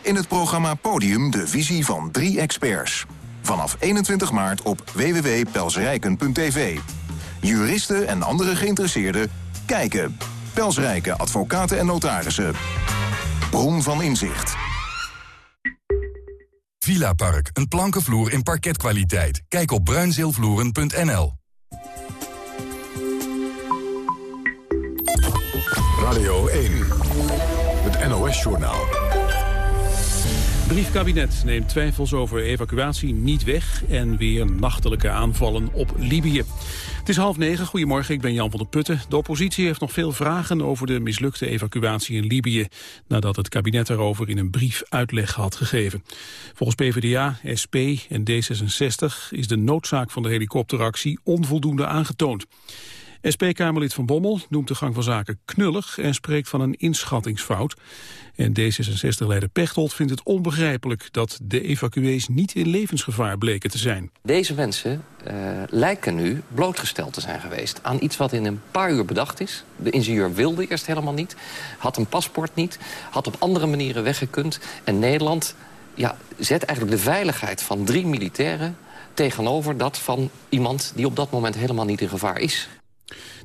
In het programma Podium de visie van drie experts. Vanaf 21 maart op www.pelsrijken.tv. Juristen en andere geïnteresseerden kijken. Pelsrijke advocaten en notarissen. Bron van inzicht. Villa Park, een plankenvloer in parketkwaliteit. Kijk op bruinzeelvloeren.nl. Radio 1, het NOS-journaal. Briefkabinet neemt twijfels over evacuatie niet weg... en weer nachtelijke aanvallen op Libië. Het is half negen. Goedemorgen, ik ben Jan van der Putten. De oppositie heeft nog veel vragen over de mislukte evacuatie in Libië... nadat het kabinet daarover in een brief uitleg had gegeven. Volgens PvdA, SP en D66 is de noodzaak van de helikopteractie onvoldoende aangetoond. SP-Kamerlid Van Bommel noemt de gang van zaken knullig en spreekt van een inschattingsfout. En D66-leider Pechtold vindt het onbegrijpelijk dat de evacuees niet in levensgevaar bleken te zijn. Deze mensen uh, lijken nu blootgesteld te zijn geweest aan iets wat in een paar uur bedacht is. De ingenieur wilde eerst helemaal niet, had een paspoort niet, had op andere manieren weggekund. En Nederland ja, zet eigenlijk de veiligheid van drie militairen tegenover dat van iemand die op dat moment helemaal niet in gevaar is.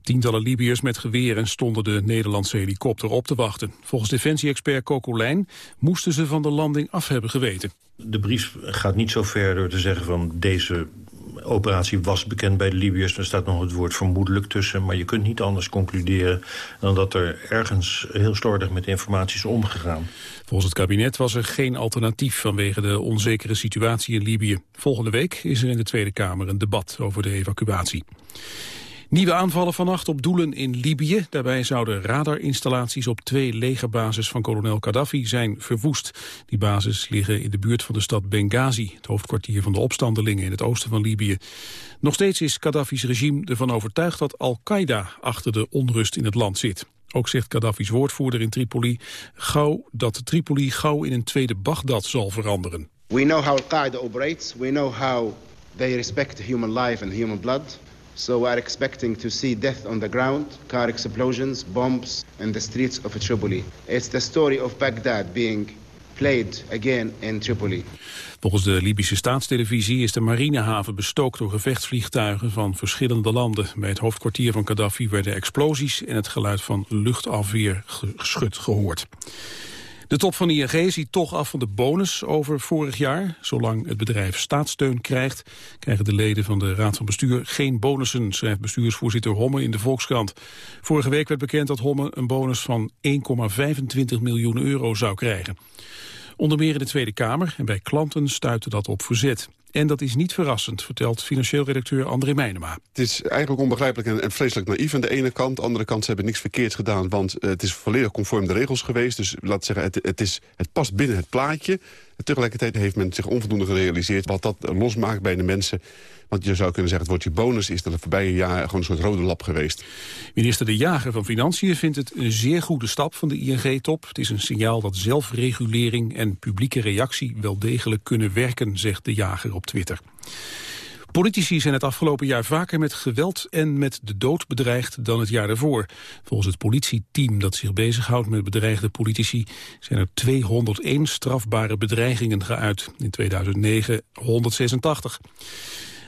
Tientallen Libiërs met geweren stonden de Nederlandse helikopter op te wachten. Volgens defensie-expert Coco Lijn moesten ze van de landing af hebben geweten. De brief gaat niet zo ver door te zeggen van deze operatie was bekend bij de Libiërs. Er staat nog het woord vermoedelijk tussen. Maar je kunt niet anders concluderen dan dat er ergens heel slordig met informatie is omgegaan. Volgens het kabinet was er geen alternatief vanwege de onzekere situatie in Libië. Volgende week is er in de Tweede Kamer een debat over de evacuatie. Nieuwe aanvallen vannacht op doelen in Libië. Daarbij zouden radarinstallaties op twee legerbases van kolonel Gaddafi zijn verwoest. Die bases liggen in de buurt van de stad Benghazi, het hoofdkwartier van de opstandelingen in het oosten van Libië. Nog steeds is Gaddafi's regime ervan overtuigd dat Al-Qaeda achter de onrust in het land zit. Ook zegt Gaddafi's woordvoerder in Tripoli gauw dat Tripoli gauw in een tweede Bagdad zal veranderen. We know how Al-Qaeda operates. We know how they respect human life and human blood. So we are expecting to see death on the ground, car explosions, bombs in the streets of Tripoli. It's the story of Baghdad being played again in Tripoli. Volgens de Libische staatstelevisie is de marinehaven bestookt door gevechtsvliegtuigen van verschillende landen. Bij het hoofdkwartier van Gaddafi werden explosies en het geluid van luchtafweergeschut gehoord. De top van ING ziet toch af van de bonus over vorig jaar. Zolang het bedrijf staatssteun krijgt, krijgen de leden van de Raad van Bestuur geen bonussen, schrijft bestuursvoorzitter Homme in de Volkskrant. Vorige week werd bekend dat Homme een bonus van 1,25 miljoen euro zou krijgen. Onder meer in de Tweede Kamer en bij klanten stuitte dat op verzet. En dat is niet verrassend, vertelt financieel redacteur André Meijnema. Het is eigenlijk onbegrijpelijk en, vreselijk naïef aan de ene kant. Andere kant, ze hebben niks verkeerds gedaan... want uh, het is volledig conform de regels geweest. Dus laat zeggen, het, het, is, het past binnen het plaatje. En tegelijkertijd heeft men zich onvoldoende gerealiseerd... wat dat losmaakt bij de mensen. Want je zou kunnen zeggen, het woordje bonus is de voorbije jaar gewoon een soort rode lap geweest. Minister De Jager van Financiën vindt het een zeer goede stap van de ING-top. Het is een signaal dat zelfregulering en publieke reactie wel degelijk kunnen werken, zegt De Jager op Twitter. Politici zijn het afgelopen jaar vaker met geweld en met de dood bedreigd dan het jaar daarvoor. Volgens het politieteam dat zich bezighoudt met bedreigde politici zijn er 201 strafbare bedreigingen geuit. In 2009 186.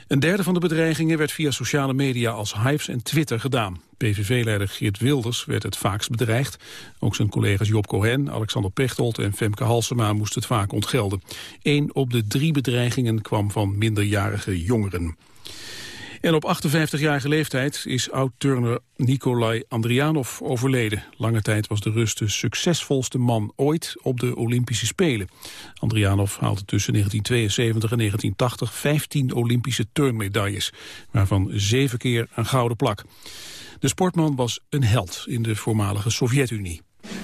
Een derde van de bedreigingen werd via sociale media als Hives en Twitter gedaan. PVV-leider Geert Wilders werd het vaakst bedreigd. Ook zijn collega's Job Cohen, Alexander Pechtold en Femke Halsema moesten het vaak ontgelden. Eén op de drie bedreigingen kwam van minderjarige jongeren. En op 58-jarige leeftijd is oud-turner Nikolai Andrianov overleden. Lange tijd was de Rus de succesvolste man ooit op de Olympische Spelen. Andrianov haalde tussen 1972 en 1980 15 Olympische turnmedailles, waarvan zeven keer een gouden plak. De sportman was een held in de voormalige Sovjet-Unie.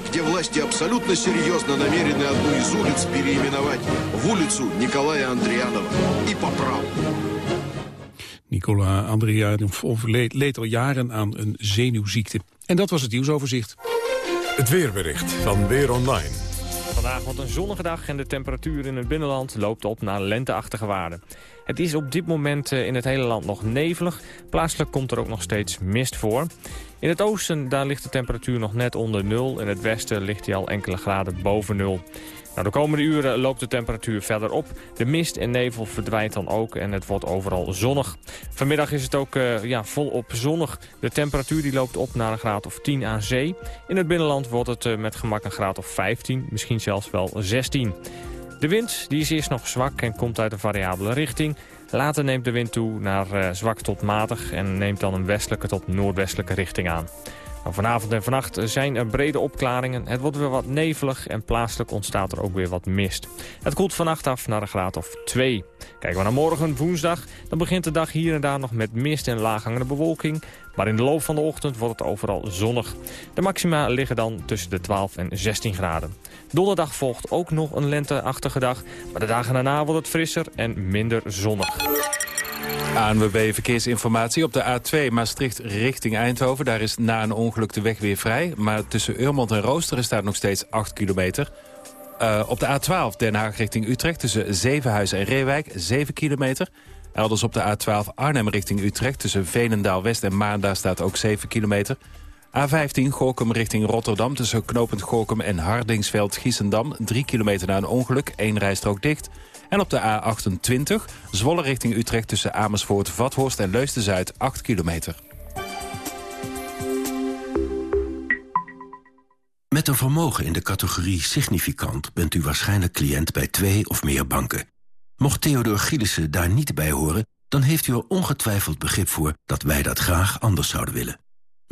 где власти абсолютно серьезно намерены одну из улиц переименовать в улицу Николая Андрианова и по праву. Nicola Andrea overleed al jaren aan een zenuwziekte. En dat was het nieuwsoverzicht. Het weerbericht van Weer Online. Vandaag wordt een zonnige dag en de temperatuur in het binnenland loopt op naar lenteachtige waarden. Het is op dit moment eh, in het hele land nog nevelig. Plaatselijk komt er ook nog steeds mist voor. In het oosten daar ligt de temperatuur nog net onder nul. In het westen ligt hij al enkele graden boven nul. Nou, de komende uren loopt de temperatuur verder op. De mist en nevel verdwijnt dan ook en het wordt overal zonnig. Vanmiddag is het ook uh, ja, volop zonnig. De temperatuur die loopt op naar een graad of 10 aan zee. In het binnenland wordt het uh, met gemak een graad of 15, misschien zelfs wel 16. De wind die is eerst nog zwak en komt uit een variabele richting. Later neemt de wind toe naar uh, zwak tot matig en neemt dan een westelijke tot noordwestelijke richting aan. Nou, vanavond en vannacht zijn er brede opklaringen. Het wordt weer wat nevelig en plaatselijk ontstaat er ook weer wat mist. Het koelt vannacht af naar een graad of 2. Kijken we naar morgen, woensdag, dan begint de dag hier en daar nog met mist en laaghangende bewolking. Maar in de loop van de ochtend wordt het overal zonnig. De maxima liggen dan tussen de 12 en 16 graden. Donderdag volgt ook nog een lenteachtige dag, maar de dagen daarna wordt het frisser en minder zonnig. ANWB Verkeersinformatie op de A2 Maastricht richting Eindhoven. Daar is na een ongeluk de weg weer vrij. Maar tussen Urmond en Roosteren staat nog steeds 8 kilometer. Uh, op de A12 Den Haag richting Utrecht tussen Zevenhuizen en Reewijk 7 kilometer. Elders op de A12 Arnhem richting Utrecht tussen Veenendaal West en Maanda staat ook 7 kilometer. A15 Gorkum richting Rotterdam tussen Knopend Gorkum en Hardingsveld Giesendam 3 kilometer na een ongeluk, één rijstrook dicht. En op de A28 Zwolle richting Utrecht tussen Amersfoort, Vathorst en Leusden-Zuid 8 kilometer. Met een vermogen in de categorie significant bent u waarschijnlijk cliënt bij twee of meer banken. Mocht Theodor Gielissen daar niet bij horen, dan heeft u er ongetwijfeld begrip voor dat wij dat graag anders zouden willen.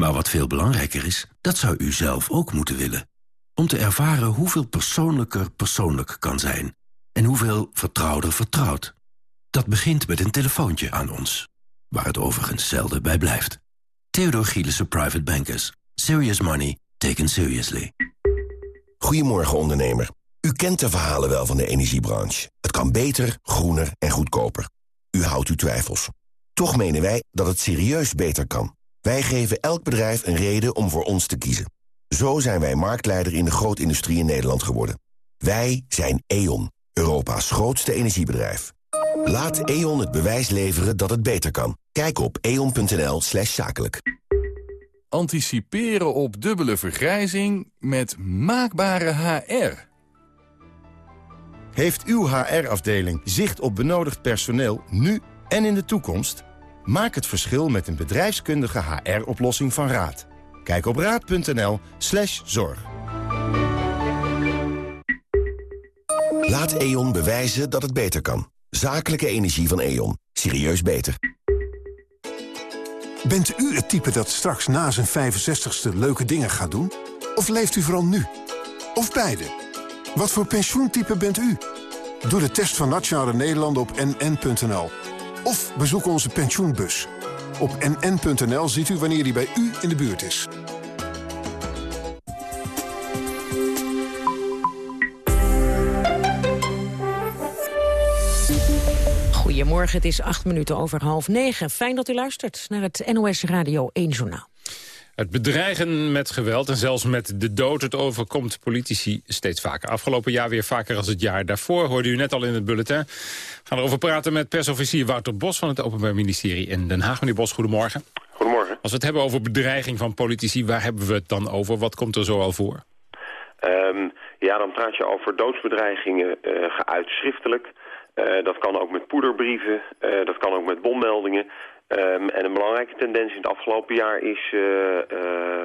Maar wat veel belangrijker is, dat zou u zelf ook moeten willen. Om te ervaren hoeveel persoonlijker persoonlijk kan zijn en hoeveel vertrouwder vertrouwd. Dat begint met een telefoontje aan ons, waar het overigens zelden bij blijft. Theodor Gielissen Private Bankers. Serious money taken seriously. Goedemorgen ondernemer. U kent de verhalen wel van de energiebranche. Het kan beter, groener en goedkoper. U houdt uw twijfels. Toch menen wij dat het serieus beter kan. Wij geven elk bedrijf een reden om voor ons te kiezen. Zo zijn wij marktleider in de grootindustrie in Nederland geworden. Wij zijn E.ON. Europa's grootste energiebedrijf. Laat E.ON het bewijs leveren dat het beter kan. Kijk op eon.nl slash zakelijk. Anticiperen op dubbele vergrijzing met maakbare HR. Heeft uw HR-afdeling zicht op benodigd personeel nu en in de toekomst? Maak het verschil met een bedrijfskundige HR-oplossing van Raad. Kijk op raad.nl slash zorg. Laat E.ON bewijzen dat het beter kan. Zakelijke energie van E.ON. Serieus beter. Bent u het type dat straks na zijn 65ste leuke dingen gaat doen? Of leeft u vooral nu? Of beide? Wat voor pensioentype bent u? Doe de test van Nationale Nederlanden op nn.nl. Of bezoek onze pensioenbus. Op nn.nl ziet u wanneer die bij u in de buurt is. Goedemorgen, het is acht minuten over half negen. Fijn dat u luistert naar het NOS Radio 1 Journaal. Het bedreigen met geweld en zelfs met de dood... het overkomt politici steeds vaker. Afgelopen jaar weer vaker als het jaar daarvoor. Hoorde u net al in het bulletin. We gaan erover praten met persofficier Wouter Bos... van het Openbaar Ministerie in Den Haag. Meneer Bos, goedemorgen. Goedemorgen. Als we het hebben over bedreiging van politici... waar hebben we het dan over? Wat komt er zo al voor? Um, ja, dan praat je over doodsbedreigingen uh, geuit schriftelijk... Uh, dat kan ook met poederbrieven, uh, dat kan ook met bommeldingen. Um, en een belangrijke tendens in het afgelopen jaar is uh,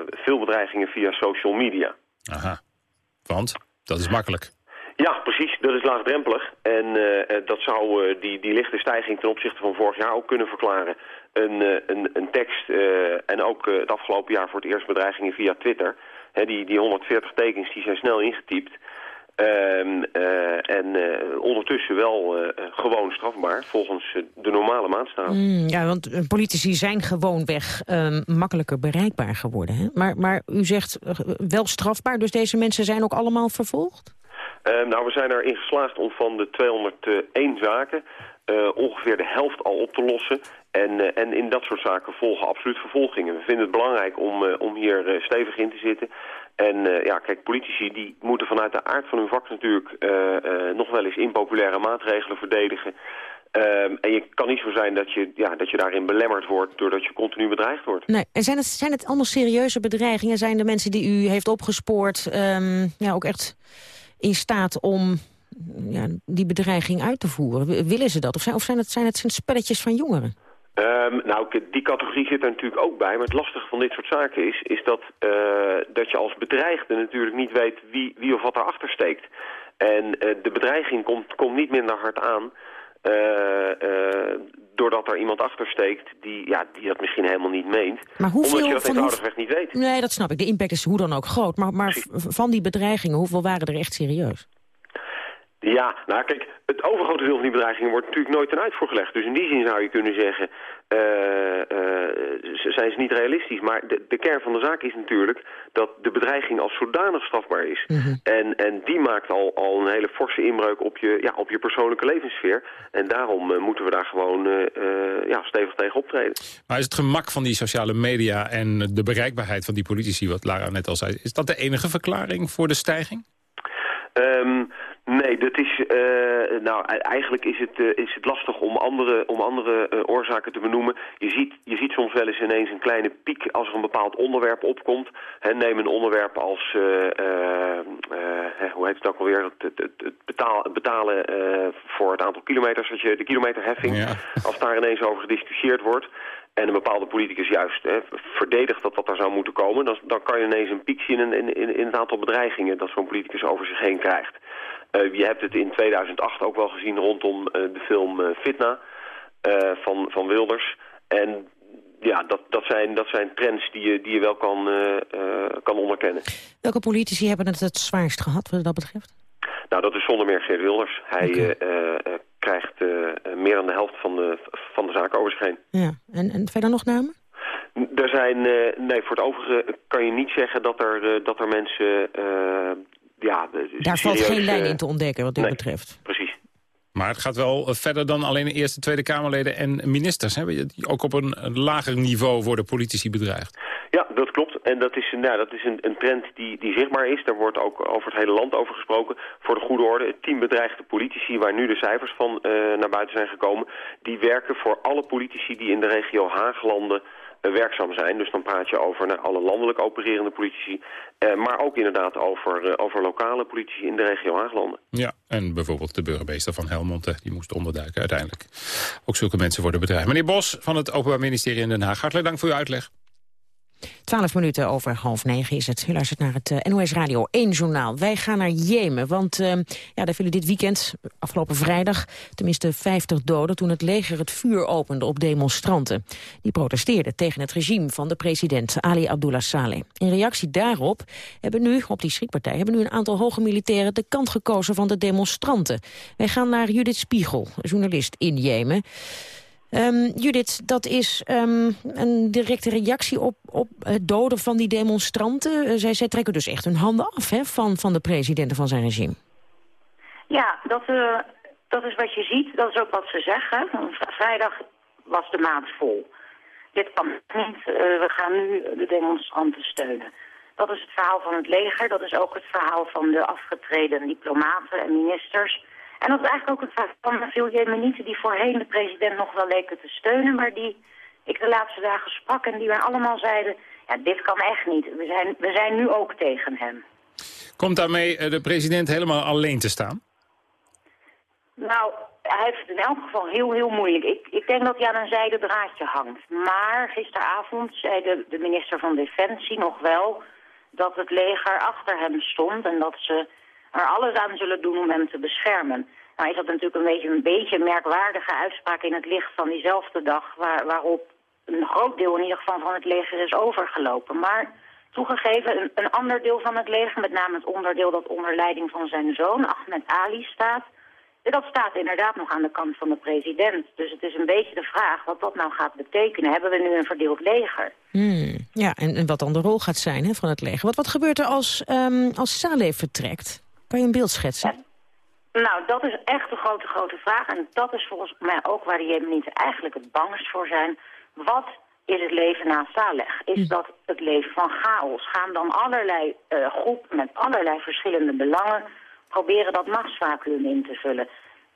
veel bedreigingen via social media. Aha, want dat is makkelijk. Ja, precies. Dat is laagdrempelig. En dat zou die, die lichte stijging ten opzichte van vorig jaar ook kunnen verklaren. Een, een, een tekst en ook het afgelopen jaar voor het eerst bedreigingen via Twitter. He, die, die 140 tekens die zijn snel ingetypt. Um, uh, en uh, ondertussen wel uh, gewoon strafbaar, volgens de normale maatstaven. Mm, ja, want politici zijn gewoonweg um, makkelijker bereikbaar geworden. Hè? Maar, maar u zegt wel strafbaar, dus deze mensen zijn ook allemaal vervolgd? Ehm, nou, we zijn erin geslaagd om van de 201 zaken ongeveer de helft al op te lossen. En, en in dat soort zaken volgen absoluut vervolgingen. We vinden het belangrijk om, om hier stevig in te zitten. En uh, ja, kijk, politici die moeten vanuit de aard van hun vak natuurlijk uh, uh, nog wel eens impopulaire maatregelen verdedigen. Ehm, en je kan niet zo zijn dat je, ja, dat je daarin belemmerd wordt doordat je continu bedreigd wordt. Nee. En zijn het, zijn het allemaal serieuze bedreigingen? Zijn de mensen die u heeft opgespoord ehm, ja, ook echt in staat om ja, die bedreiging uit te voeren? Willen ze dat? Of zijn, of zijn, het, zijn het spelletjes van jongeren? Um, nou, die categorie zit er natuurlijk ook bij. Maar het lastige van dit soort zaken is, is dat, uh, dat je als bedreigde natuurlijk niet weet wie, wie of wat erachter steekt. En uh, de bedreiging komt, komt niet minder hard aan uh, doordat er iemand achter steekt die, ja, die dat misschien helemaal niet meent. Maar hoeveel omdat je dat van eenvoudigweg niet weet. Nee, dat snap ik. De impact is hoe dan ook groot. Maar, maar van die bedreigingen, hoeveel waren er echt serieus? Ja, nou kijk, het overgrote deel van die bedreigingen wordt natuurlijk nooit ten uitvoer gelegd. Dus in die zin zou je kunnen zeggen, uh, uh, zijn ze niet realistisch. Maar de, de, kern van de zaak is natuurlijk dat de bedreiging als zodanig strafbaar is. Mhm. en, en die maakt al, al een hele forse inbreuk op je, ja, op je persoonlijke levenssfeer. En daarom uh, moeten we daar gewoon ja, stevig tegen optreden. Maar is het gemak van die sociale media en de bereikbaarheid van die politici, wat Lara net al zei, is dat de enige verklaring voor de stijging? Um, Nee, dat is, uh, nou, eigenlijk is het, uh, is het lastig om andere, om andere uh, oorzaken te benoemen. Je ziet, je ziet soms wel eens ineens een kleine piek als er een bepaald onderwerp opkomt. He, neem een onderwerp als, hoe heet het ook alweer, het, het, het betalen voor het aantal kilometers, dat je, de kilometerheffing, ja. als daar ineens over gediscussieerd wordt en een bepaalde politicus juist hè, verdedigt dat dat er zou moeten komen... dan, dan kan je ineens een piek zien in, in, in het aantal bedreigingen dat zo'n politicus over zich heen krijgt. Uh, je hebt het in 2008 ook wel gezien rondom uh, de film uh, Fitna van, van Wilders. En ja, dat, dat, zijn, dat zijn trends die je, die je wel kan, kan onderkennen. Welke politici hebben het het zwaarst gehad wat dat betreft? Nou, dat is zonder meer Geert Wilders. Hij okay. krijgt meer dan de helft van de, van de zaak over zich heen. Ja, en, en verder nog namen? Er zijn, nee, voor het overige kan je niet zeggen dat er, dat er mensen ja, Daar valt geen lijn in te ontdekken wat dit nee, betreft. Precies. Maar het gaat wel verder dan alleen de Eerste Tweede Kamerleden en ministers. Hè? Ook op een, een lager niveau worden politici bedreigd. Ja, dat klopt. En dat is, nou, dat is een, een trend die, die zichtbaar is. Daar wordt ook over het hele land over gesproken. Voor de goede orde, het team bedreigde politici... waar nu de cijfers van uh, naar buiten zijn gekomen... die werken voor alle politici die in de regio Haaglanden werkzaam zijn. Dus dan praat je over nou, alle landelijk opererende politici. Eh, maar ook inderdaad over, uh, over lokale politici in de regio Haaglanden. Ja, en bijvoorbeeld de burgemeester van Helmond, die moest onderduiken uiteindelijk. Ook zulke mensen worden bedreigd. Meneer Bos van het Openbaar Ministerie in Den Haag, hartelijk dank voor uw uitleg. Twaalf minuten over half negen is het. U luistert naar het uh, NOS Radio 1 journaal. Wij gaan naar Jemen, want uh, ja, daar vielen dit weekend, afgelopen vrijdag... tenminste 50 doden toen het leger het vuur opende op demonstranten. Die protesteerden tegen het regime van de president Ali Abdullah Saleh. In reactie daarop hebben nu, op die schrikpartij... hebben nu een aantal hoge militairen de kant gekozen van de demonstranten. Wij gaan naar Judith Spiegel, journalist in Jemen... Um, Judith, dat is um, een directe reactie op, op het doden van die demonstranten. Uh, zij, zij trekken dus echt hun handen af hè, van, van de presidenten van zijn regime. Ja, dat, uh, dat is wat je ziet. Dat is ook wat ze zeggen. Vrijdag was de maand vol. Dit kan niet. Uh, we gaan nu de demonstranten steunen. Dat is het verhaal van het leger. Dat is ook het verhaal van de afgetreden diplomaten en ministers... En dat is eigenlijk ook het verhaal van veel Jemenieten die voorheen de president nog wel leken te steunen, maar die ik de laatste dagen sprak en die wij allemaal zeiden, ja, dit kan echt niet. We zijn, we zijn nu ook tegen hem. Komt daarmee de president helemaal alleen te staan? Nou, hij heeft het in elk geval heel, heel moeilijk. Ik, ik denk dat hij aan een zijde draadje hangt. Maar gisteravond zei de, de minister van Defensie nog wel dat het leger achter hem stond en dat ze er alles aan zullen doen om hem te beschermen. Nou is dat natuurlijk een beetje een beetje merkwaardige uitspraak in het licht van diezelfde dag... Waar, waarop een groot deel in ieder geval van het leger is overgelopen. Maar toegegeven, een, een ander deel van het leger, met name het onderdeel dat onder leiding van zijn zoon Ahmed Ali staat... Dat staat inderdaad nog aan de kant van de president. Dus het is een beetje de vraag wat dat nou gaat betekenen. Hebben we nu een verdeeld leger? Hmm, ja, en, en, wat dan de rol gaat zijn hè, van het leger. Wat, wat gebeurt er als, um, als Saleh vertrekt? Kan je een beeld schetsen? Nou, dat is echt de grote, grote vraag. En dat is volgens mij ook waar de Jemenieten eigenlijk het bangst voor zijn. Wat is het leven na Saleh? Is hm. dat het leven van chaos? Gaan dan allerlei uh, groepen met allerlei verschillende belangen proberen dat machtsvacuum in te vullen?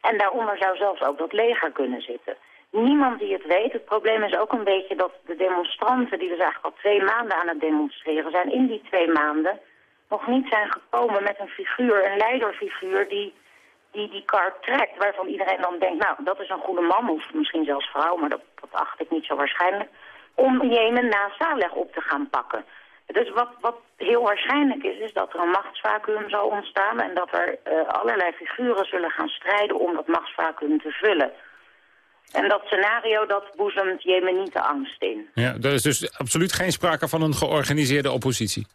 En daaronder zou zelfs ook dat leger kunnen zitten. Niemand die het weet. Het probleem is ook een beetje dat de demonstranten, die dus eigenlijk al twee maanden aan het demonstreren zijn, in die twee maanden nog niet zijn gekomen met een figuur, een leiderfiguur die die, die kar trekt, waarvan iedereen dan denkt, nou, dat is een goede man, of misschien zelfs vrouw, maar dat, dat acht ik niet zo waarschijnlijk, om Jemen na Saleh op te gaan pakken. Dus wat, wat heel waarschijnlijk is, is dat er een machtsvacuum zal ontstaan... en dat er uh, allerlei figuren zullen gaan strijden om dat machtsvacuum te vullen. En dat scenario, dat boezemt Jemenieten angst in. Ja, er is dus absoluut geen sprake van een georganiseerde oppositie?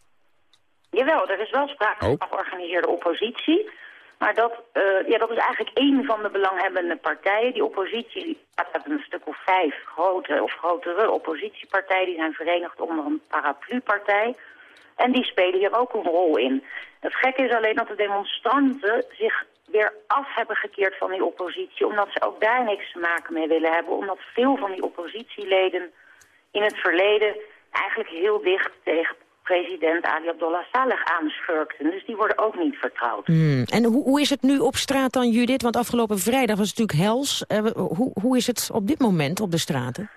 Jawel, er is wel sprake van een georganiseerde oppositie... Maar dat, uh, ja, dat is eigenlijk één van de belanghebbende partijen. Die oppositie bestaat uit een stuk of vijf grote of grotere oppositiepartijen. Die zijn verenigd onder een paraplupartij. En die spelen hier ook een rol in. Het gekke is alleen dat de demonstranten zich weer af hebben gekeerd van die oppositie... omdat ze ook daar niks te maken mee willen hebben. Omdat veel van die oppositieleden in het verleden eigenlijk heel dicht tegen president Ali Abdullah Saleh aanschurkten. Dus die worden ook niet vertrouwd. Hmm. En hoe, hoe is het nu op straat dan, Judith? Want afgelopen vrijdag was het natuurlijk hels. Uh, hoe, hoe is het op dit moment op de straten?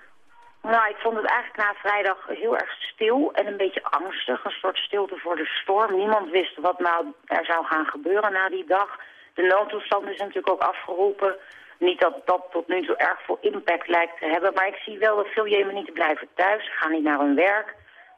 Nou, ik vond het eigenlijk na vrijdag heel erg stil en een beetje angstig. Een soort stilte voor de storm. Niemand wist wat nou er zou gaan gebeuren na die dag. De noodtoestand is natuurlijk ook afgeroepen. Niet dat dat tot nu toe erg veel impact lijkt te hebben. Maar ik zie wel dat veel Jemenieten blijven thuis. Ze gaan niet naar hun werk.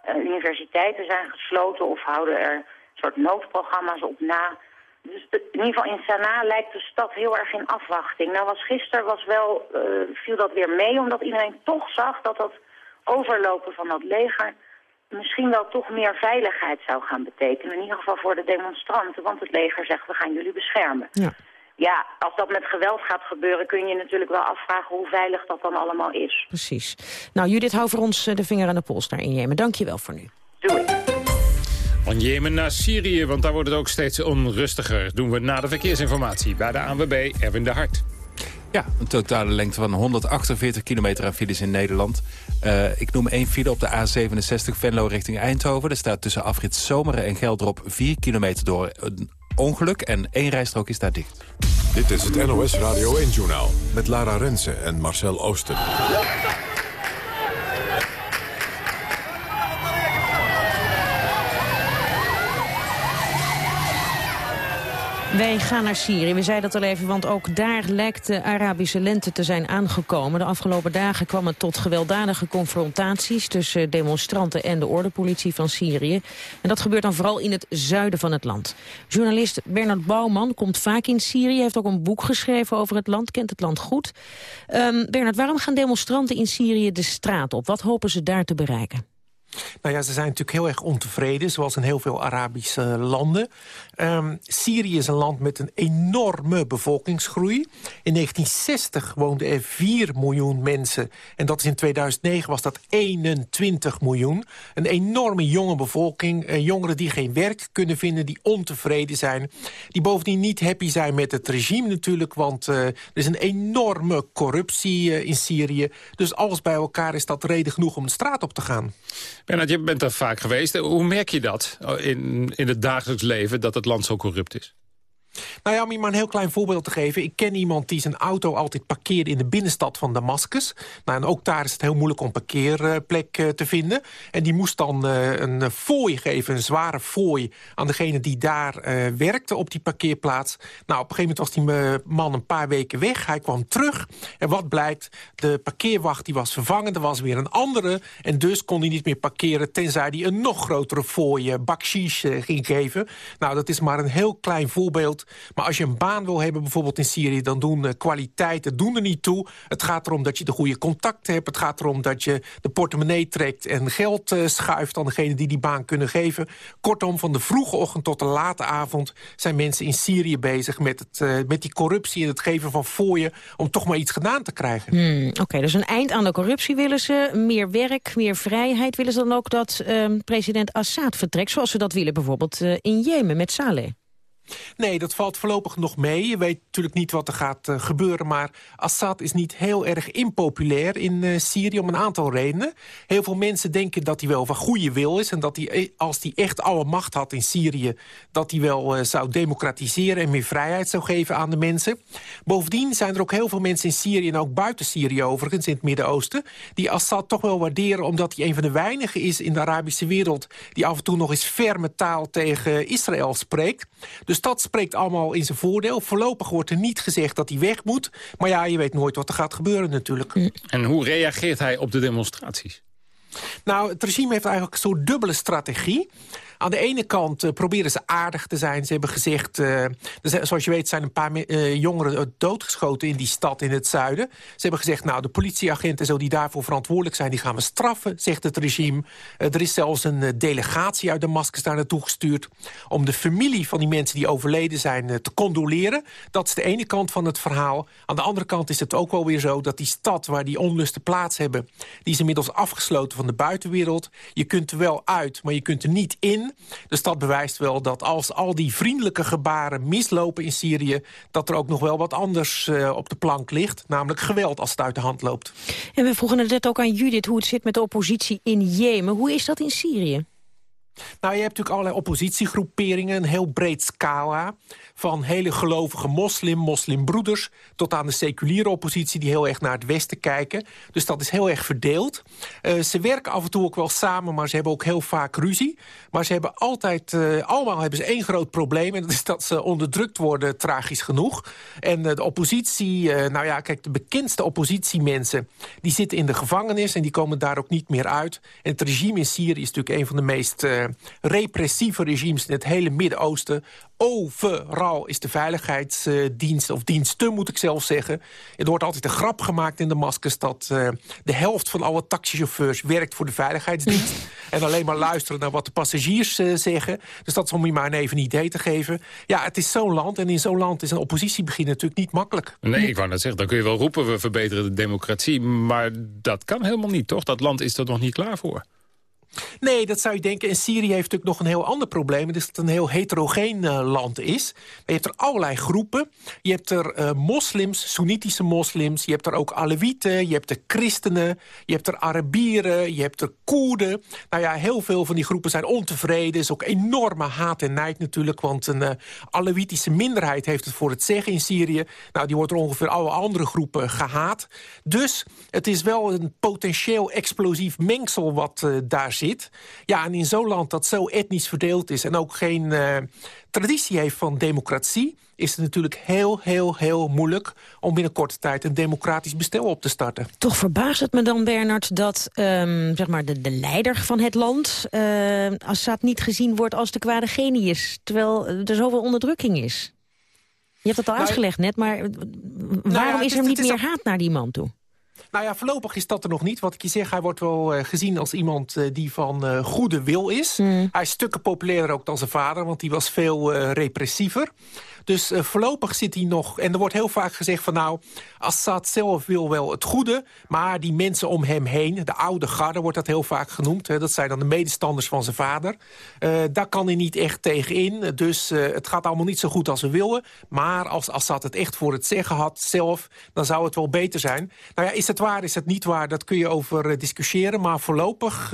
Uh, universiteiten zijn gesloten of houden er soort noodprogramma's op na. Dus in ieder geval in Sanaa lijkt de stad heel erg in afwachting. Nou was gisteren was wel, uh, viel dat weer mee, omdat iedereen toch zag dat dat overlopen van dat leger misschien wel toch meer veiligheid zou gaan betekenen. In ieder geval voor de demonstranten, want het leger zegt we gaan jullie beschermen. Ja. Ja, als dat met geweld gaat gebeuren kun je natuurlijk wel afvragen hoe veilig dat dan allemaal is. Precies. Nou, Judith, hou voor ons eh, de vinger aan de pols daar in Jemen. Dank je wel voor nu. Doei. Van Jemen naar Syrië, want daar wordt het ook steeds onrustiger. Doen we na de verkeersinformatie bij de ANWB Erwin de Hart. Ja, een totale lengte van 148 kilometer aan files in Nederland. Uh, ik noem één file op de A67 Venlo richting Eindhoven. Er staat tussen afrit Zomeren en Geldrop 4 kilometer door een ongeluk en één rijstrook is daar dicht. Dit is het NOS Radio 1-journaal met Lara Rensen en Marcel Oosten. Wij gaan naar Syrië. We zeiden dat al even, want ook daar lijkt de Arabische lente te zijn aangekomen. De afgelopen dagen kwam het tot gewelddadige confrontaties... tussen demonstranten en de ordepolitie van Syrië. En dat gebeurt dan vooral in het zuiden van het land. Journalist Bernard Bouwman komt vaak in Syrië... heeft ook een boek geschreven over het land, kent het land goed. Um, Bernard, waarom gaan demonstranten in Syrië de straat op? Wat hopen ze daar te bereiken? Nou ja, ze zijn natuurlijk heel erg ontevreden, zoals in heel veel Arabische landen. Um, Syrië is een land met een enorme bevolkingsgroei. In 1960 woonden er 4 miljoen mensen. En dat is in 2009 was dat 21 miljoen. Een enorme jonge bevolking. Uh, jongeren die geen werk kunnen vinden, die ontevreden zijn. Die bovendien niet happy zijn met het regime natuurlijk. Want uh, er is een enorme corruptie uh, in Syrië. Dus alles bij elkaar is dat reden genoeg om de straat op te gaan. Bernard, je bent er vaak geweest. Hoe merk je dat in, in het dagelijks leven, dat het land zo corrupt is? Nou ja, om je maar een heel klein voorbeeld te geven. Ik ken iemand die zijn auto altijd parkeert in de binnenstad van Damascus. Nou, en ook daar is het heel moeilijk om parkeerplek uh, te vinden. En die moest dan uh, een fooi geven, een zware fooi... aan degene die daar uh, werkte op die parkeerplaats. Nou, op een gegeven moment was die man een paar weken weg. Hij kwam terug. En wat blijkt? De parkeerwacht die was vervangen. Er was weer een andere. En dus kon hij niet meer parkeren... tenzij hij een nog grotere fooi, bakshish, ging geven. Nou, dat is maar een heel klein voorbeeld maar als je een baan wil hebben, bijvoorbeeld in Syrië... dan doen uh, kwaliteiten doen er niet toe. Het gaat erom dat je de goede contacten hebt. Het gaat erom dat je de portemonnee trekt en geld uh, schuift... aan degene die die baan kunnen geven. Kortom, van de vroege ochtend tot de late avond... zijn mensen in Syrië bezig met, het, uh, met die corruptie en het geven van fooien... om toch maar iets gedaan te krijgen. Hmm, Oké, dus een eind aan de corruptie willen ze. Meer werk, meer vrijheid. Willen ze dan ook dat ehm, president Assad vertrekt... zoals ze dat willen bijvoorbeeld in Jemen met Saleh? Nee, dat valt voorlopig nog mee. Je weet natuurlijk niet wat er gaat uh, gebeuren... maar Assad is niet heel erg impopulair in uh, Syrië om een aantal redenen. Heel veel mensen denken dat hij wel van goede wil is... en dat hij, eh, als hij echt alle macht had in Syrië... dat hij wel zou democratiseren en meer vrijheid zou geven aan de mensen. Bovendien zijn er ook heel veel mensen in Syrië... en ook buiten Syrië overigens, in het Midden-Oosten... die Assad toch wel waarderen omdat hij een van de weinigen is in de Arabische wereld... die af en toe nog eens ferme taal tegen Israël spreekt. Dus dat spreekt allemaal in zijn voordeel. Voorlopig wordt er niet gezegd dat hij weg moet. Maar ja, je weet nooit wat er gaat gebeuren natuurlijk. En hoe reageert hij op de demonstraties? Nou, het regime heeft eigenlijk zo'n dubbele strategie. Aan de ene kant uh, proberen ze aardig te zijn. Ze hebben gezegd, uh, zoals je weet zijn een paar uh, jongeren doodgeschoten in die stad in het zuiden. Ze hebben gezegd, nou de politieagenten zo die daarvoor verantwoordelijk zijn... die gaan we straffen, zegt het regime. er is zelfs een delegatie uit Damascus daar naartoe gestuurd... om de familie van die mensen die overleden zijn te condoleren. Dat is de ene kant van het verhaal. Aan de andere kant is het ook wel weer zo dat die stad waar die onlusten plaats hebben... die is inmiddels afgesloten van de buitenwereld. Je kunt er wel uit, maar je kunt er niet in... Dus dat bewijst wel dat als al die vriendelijke gebaren mislopen in Syrië... dat er ook nog wel wat anders uh, op de plank ligt. Namelijk geweld als het uit de hand loopt. En we vroegen het net ook aan Judith hoe het zit met de oppositie in Jemen. Hoe is dat in Syrië? Nou, je hebt natuurlijk allerlei oppositiegroeperingen, een heel breed scala. Van hele gelovige moslim, moslimbroeders... tot aan de seculiere oppositie die heel erg naar het westen kijken. Dus dat is heel erg verdeeld. Uh, ze werken af en toe ook wel samen, maar ze hebben ook heel vaak ruzie. Maar ze hebben altijd, uh, allemaal hebben ze één groot probleem... en dat is dat ze onderdrukt worden, tragisch genoeg. En uh, de oppositie, nou ja, kijk, de bekendste oppositiemensen... die zitten in de gevangenis en die komen daar ook niet meer uit. En het regime in Syrië is natuurlijk een van de meest repressieve regimes in het hele Midden-Oosten. Overal is de veiligheidsdienst, of diensten moet ik zelf zeggen. Er wordt altijd een grap gemaakt in Damascus... dat uh, de helft van alle taxichauffeurs werkt voor de veiligheidsdienst... en alleen maar luisteren naar wat de passagiers uh, zeggen. Dus dat is om je maar even een idee te geven. Ja, het is zo'n land en in zo'n land is een oppositie beginnen natuurlijk niet makkelijk. Nee, ik wou net zeggen, dan kun je wel roepen... we verbeteren de democratie, maar dat kan helemaal niet, toch? Dat land is er nog niet klaar voor. Nee, dat zou je denken. En Syrië heeft natuurlijk nog een heel ander probleem. Het is dat het een heel heterogeen uh, land is. Je hebt er allerlei groepen. Je hebt er uh, moslims, Soenitische moslims. Je hebt er ook Alewieten. Je hebt er christenen. Je hebt er Arabieren. Je hebt er Koerden. Nou ja, heel veel van die groepen zijn ontevreden. Er is ook enorme haat en nijd natuurlijk. Want een uh, Alewitische minderheid heeft het voor het zeggen in Syrië. Nou, die wordt er ongeveer alle andere groepen gehaat. Dus het is wel een potentieel explosief mengsel wat daar zit. Ja, en in zo'n land dat zo etnisch verdeeld is... en ook geen uh, traditie heeft van democratie... is het natuurlijk heel, heel, heel moeilijk... om binnen korte tijd een democratisch bestel op te starten. Toch verbaast het me dan, Bernard, dat um, zeg maar de, de leider van het land... Uh, Assad niet gezien wordt als de kwade genius... terwijl er zoveel onderdrukking is. Je hebt het al nou, uitgelegd net, maar waarom nou ja, is er niet meer haat naar die man toe? Nou ja, voorlopig is dat er nog niet. Wat ik je zeg, hij wordt wel uh, gezien als iemand uh, die van uh, goede wil is. Mm. Hij is stukken populairder ook dan zijn vader, want die was veel repressiever. Dus uh, voorlopig zit hij nog... En er wordt heel vaak gezegd van nou... Assad zelf wil wel het goede... maar die mensen om hem heen, de oude garde wordt dat heel vaak genoemd... Hè, dat zijn dan de medestanders van zijn vader... Uh, daar kan hij niet echt tegenin. Dus uh, het gaat allemaal niet zo goed als we willen. Maar als Assad het echt voor het zeggen had zelf... dan zou het wel beter zijn. Nou ja, is het waar, is het niet waar? Dat kun je over discussiëren. Maar voorlopig,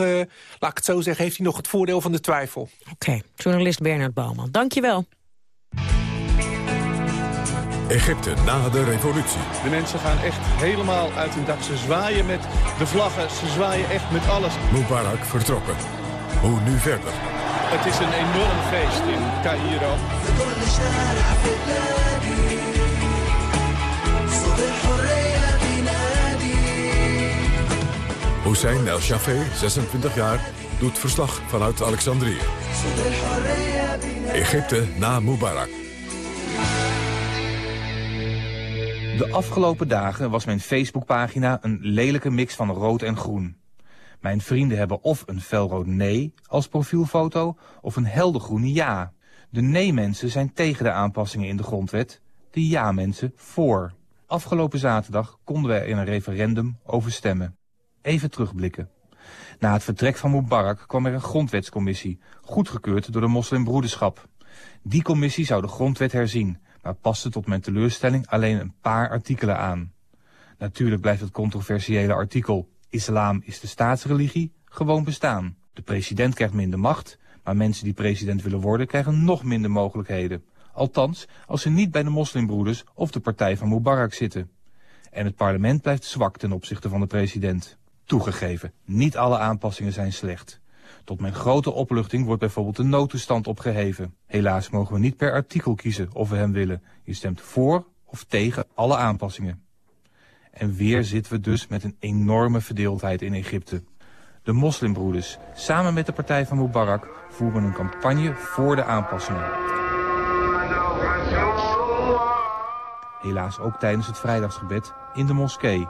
laat ik het zo zeggen... heeft hij nog het voordeel van de twijfel. Oké, journalist Bernard Bouwman. Dank je wel. Egypte na de revolutie. De mensen gaan echt helemaal uit hun dak. Ze zwaaien met de vlaggen, ze zwaaien echt met alles. Mubarak vertrokken. Hoe nu verder? Het is een enorm feest in Cairo. Hussein El Shafé, 26 jaar, doet verslag vanuit Alexandrië. Egypte na Mubarak. De afgelopen dagen was mijn Facebookpagina een lelijke mix van rood en groen. Mijn vrienden hebben of een felrood nee als profielfoto of een heldergroene ja. De nee-mensen zijn tegen de aanpassingen in de grondwet, de ja-mensen voor. Afgelopen zaterdag konden wij in een referendum over stemmen. Even terugblikken. Na het vertrek van Mubarak kwam er een grondwetscommissie, goedgekeurd door de moslimbroederschap. Die commissie zou de grondwet herzien, maar paste tot mijn teleurstelling alleen een paar artikelen aan. Natuurlijk blijft het controversiële artikel Islam is de staatsreligie gewoon bestaan. De president krijgt minder macht, maar mensen die president willen worden krijgen nog minder mogelijkheden. Althans, als ze niet bij de moslimbroeders of de partij van Mubarak zitten. En het parlement blijft zwak ten opzichte van de president. Toegegeven, niet alle aanpassingen zijn slecht. Tot mijn grote opluchting wordt bijvoorbeeld de noodtoestand opgeheven. Helaas mogen we niet per artikel kiezen of we hem willen. Je stemt voor of tegen alle aanpassingen. En weer zitten we dus met een enorme verdeeldheid in Egypte. De moslimbroeders, samen met de partij van Mubarak, voeren een campagne voor de aanpassingen. Helaas ook tijdens het vrijdagsgebed in de moskee.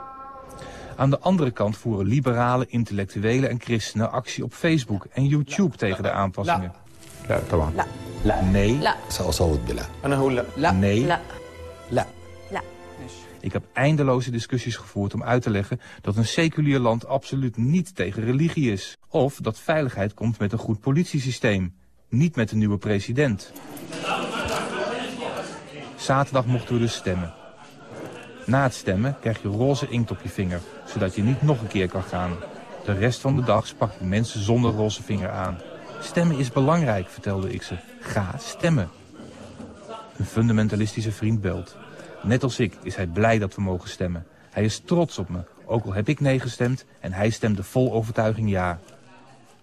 Aan de andere kant voeren liberale, intellectuelen en christenen actie op Facebook en YouTube tegen de aanpassingen. لا طبعا لا Nee. لا سأصوت بلا أنا هقول لا لا Nee. لا لا Ik heb eindeloze discussies gevoerd om uit te leggen dat een seculier land absoluut niet tegen religie is. Of dat veiligheid komt met een goed politiesysteem, niet met een nieuwe president. Zaterdag mochten we dus stemmen. Na het stemmen krijg je roze inkt op je vinger, zodat je niet nog een keer kan gaan. De rest van de dag sprak ik mensen zonder roze vinger aan. Stemmen is belangrijk, vertelde ik ze. Ga stemmen. Een fundamentalistische vriend belt. Net als ik is hij blij dat we mogen stemmen. Hij is trots op me, ook al heb ik nee gestemd en hij stemde vol overtuiging ja.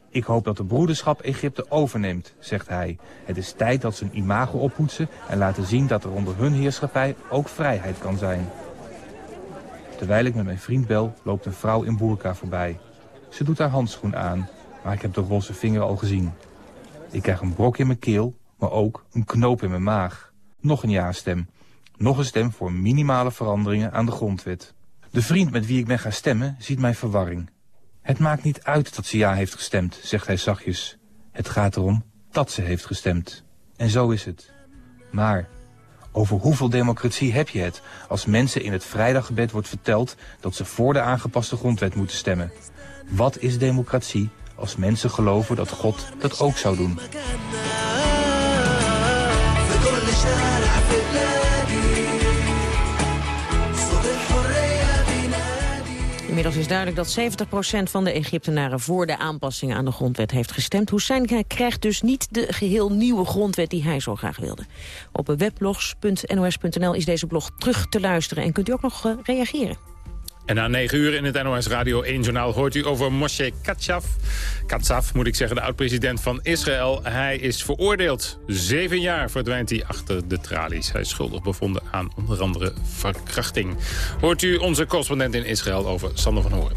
Ik hoop dat de broederschap Egypte overneemt, zegt hij. Het is tijd dat ze een imago oppoetsen en laten zien dat er onder hun heerschappij ook vrijheid kan zijn. Terwijl ik met mijn vriend bel, loopt een vrouw in boerka voorbij. Ze doet haar handschoen aan, maar ik heb de roze vinger al gezien. Ik krijg een brok in mijn keel, maar ook een knoop in mijn maag. Nog een ja-stem. Nog een stem voor minimale veranderingen aan de grondwet. De vriend met wie ik ben gaan stemmen ziet mijn verwarring. Het maakt niet uit dat ze ja heeft gestemd, zegt hij zachtjes. Het gaat erom dat ze heeft gestemd. En zo is het. Maar over hoeveel democratie heb je het als mensen in het vrijdaggebed wordt verteld dat ze voor de aangepaste grondwet moeten stemmen? Wat is democratie als mensen geloven dat God dat ook zou doen? Inmiddels is duidelijk dat 70% van de Egyptenaren voor de aanpassingen aan de grondwet heeft gestemd. Hussein krijgt dus niet de geheel nieuwe grondwet die hij zo graag wilde. Op weblogs.nos.nl is deze blog terug te luisteren en kunt u ook nog eh, reageren. En na negen uur in het NOS Radio 1 Journaal hoort u over Moshe Katsav. Katsav, moet ik zeggen, de oud-president van Israël. Hij is veroordeeld. Zeven jaar verdwijnt hij achter de tralies. Hij is schuldig bevonden aan onder andere verkrachting. Hoort u onze correspondent in Israël over Sander van Horen.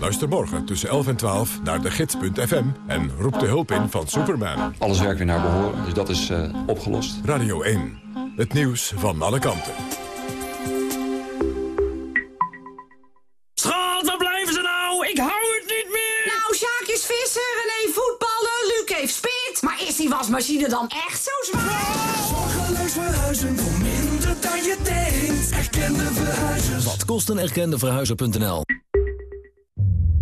Luister morgen tussen 11 en 12 naar de gids.fm en roep de hulp in van Superman. Alles werkt weer naar behoren, dus dat is uh, opgelost. Radio 1, het nieuws van alle kanten. Schat, waar blijven ze nou? Ik hou het niet meer! Nou, Sjaak is visser, René voetballen, Luc heeft spit. Maar is die wasmachine dan echt zo zwaar? Zorgeloos verhuizen voor minder dan je denkt. Erkende verhuizers. Wat kost een erkende verhuizer.nl?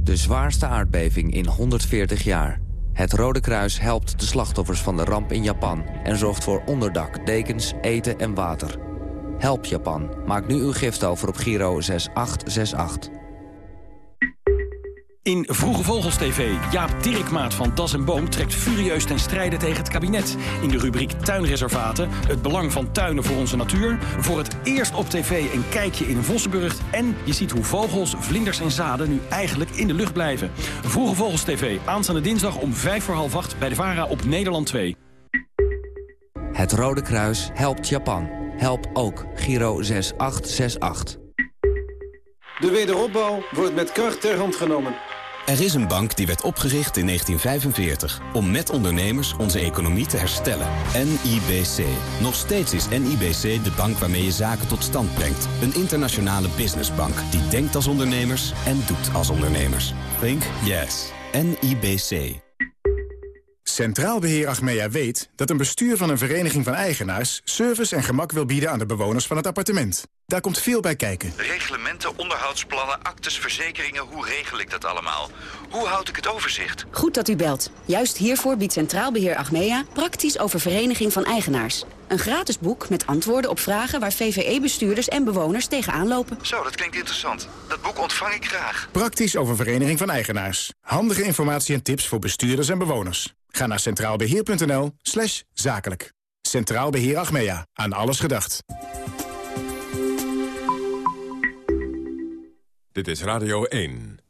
De zwaarste aardbeving in 140 jaar. Het Rode Kruis helpt de slachtoffers van de ramp in Japan... en zorgt voor onderdak, dekens, eten en water. Help Japan. Maak nu uw gift over op Giro 6868. In Vroege Vogels TV, Jaap Dirkmaat van Das en Boom... trekt furieus ten strijde tegen het kabinet. In de rubriek Tuinreservaten, het belang van tuinen voor onze natuur... voor het eerst op tv een kijkje in Vossenburg... en je ziet hoe vogels, vlinders en zaden nu eigenlijk in de lucht blijven. Vroege Vogels TV, aanstaande dinsdag om vijf voor half acht... bij de VARA op Nederland 2. Het Rode Kruis helpt Japan. Help ook Giro 6868. De wederopbouw wordt met kracht ter hand genomen. Er is een bank die werd opgericht in 1945 om met ondernemers onze economie te herstellen. NIBC. Nog steeds is NIBC de bank waarmee je zaken tot stand brengt. Een internationale businessbank die denkt als ondernemers en doet als ondernemers. Think yes. NIBC. Centraal Beheer Achmea weet dat een bestuur van een vereniging van eigenaars... service en gemak wil bieden aan de bewoners van het appartement. Daar komt veel bij kijken. Reglementen, onderhoudsplannen, actes, verzekeringen, hoe regel ik dat allemaal? Hoe houd ik het overzicht? Goed dat u belt. Juist hiervoor biedt Centraal Beheer Achmea praktisch over vereniging van eigenaars. Een gratis boek met antwoorden op vragen waar VVE-bestuurders en bewoners tegenaan lopen. Zo, dat klinkt interessant. Dat boek ontvang ik graag. Praktisch over vereniging van eigenaars. Handige informatie en tips voor bestuurders en bewoners. Ga naar centraalbeheer.nl slash zakelijk. Centraal Beheer Achmea. Aan alles gedacht. Dit is Radio 1.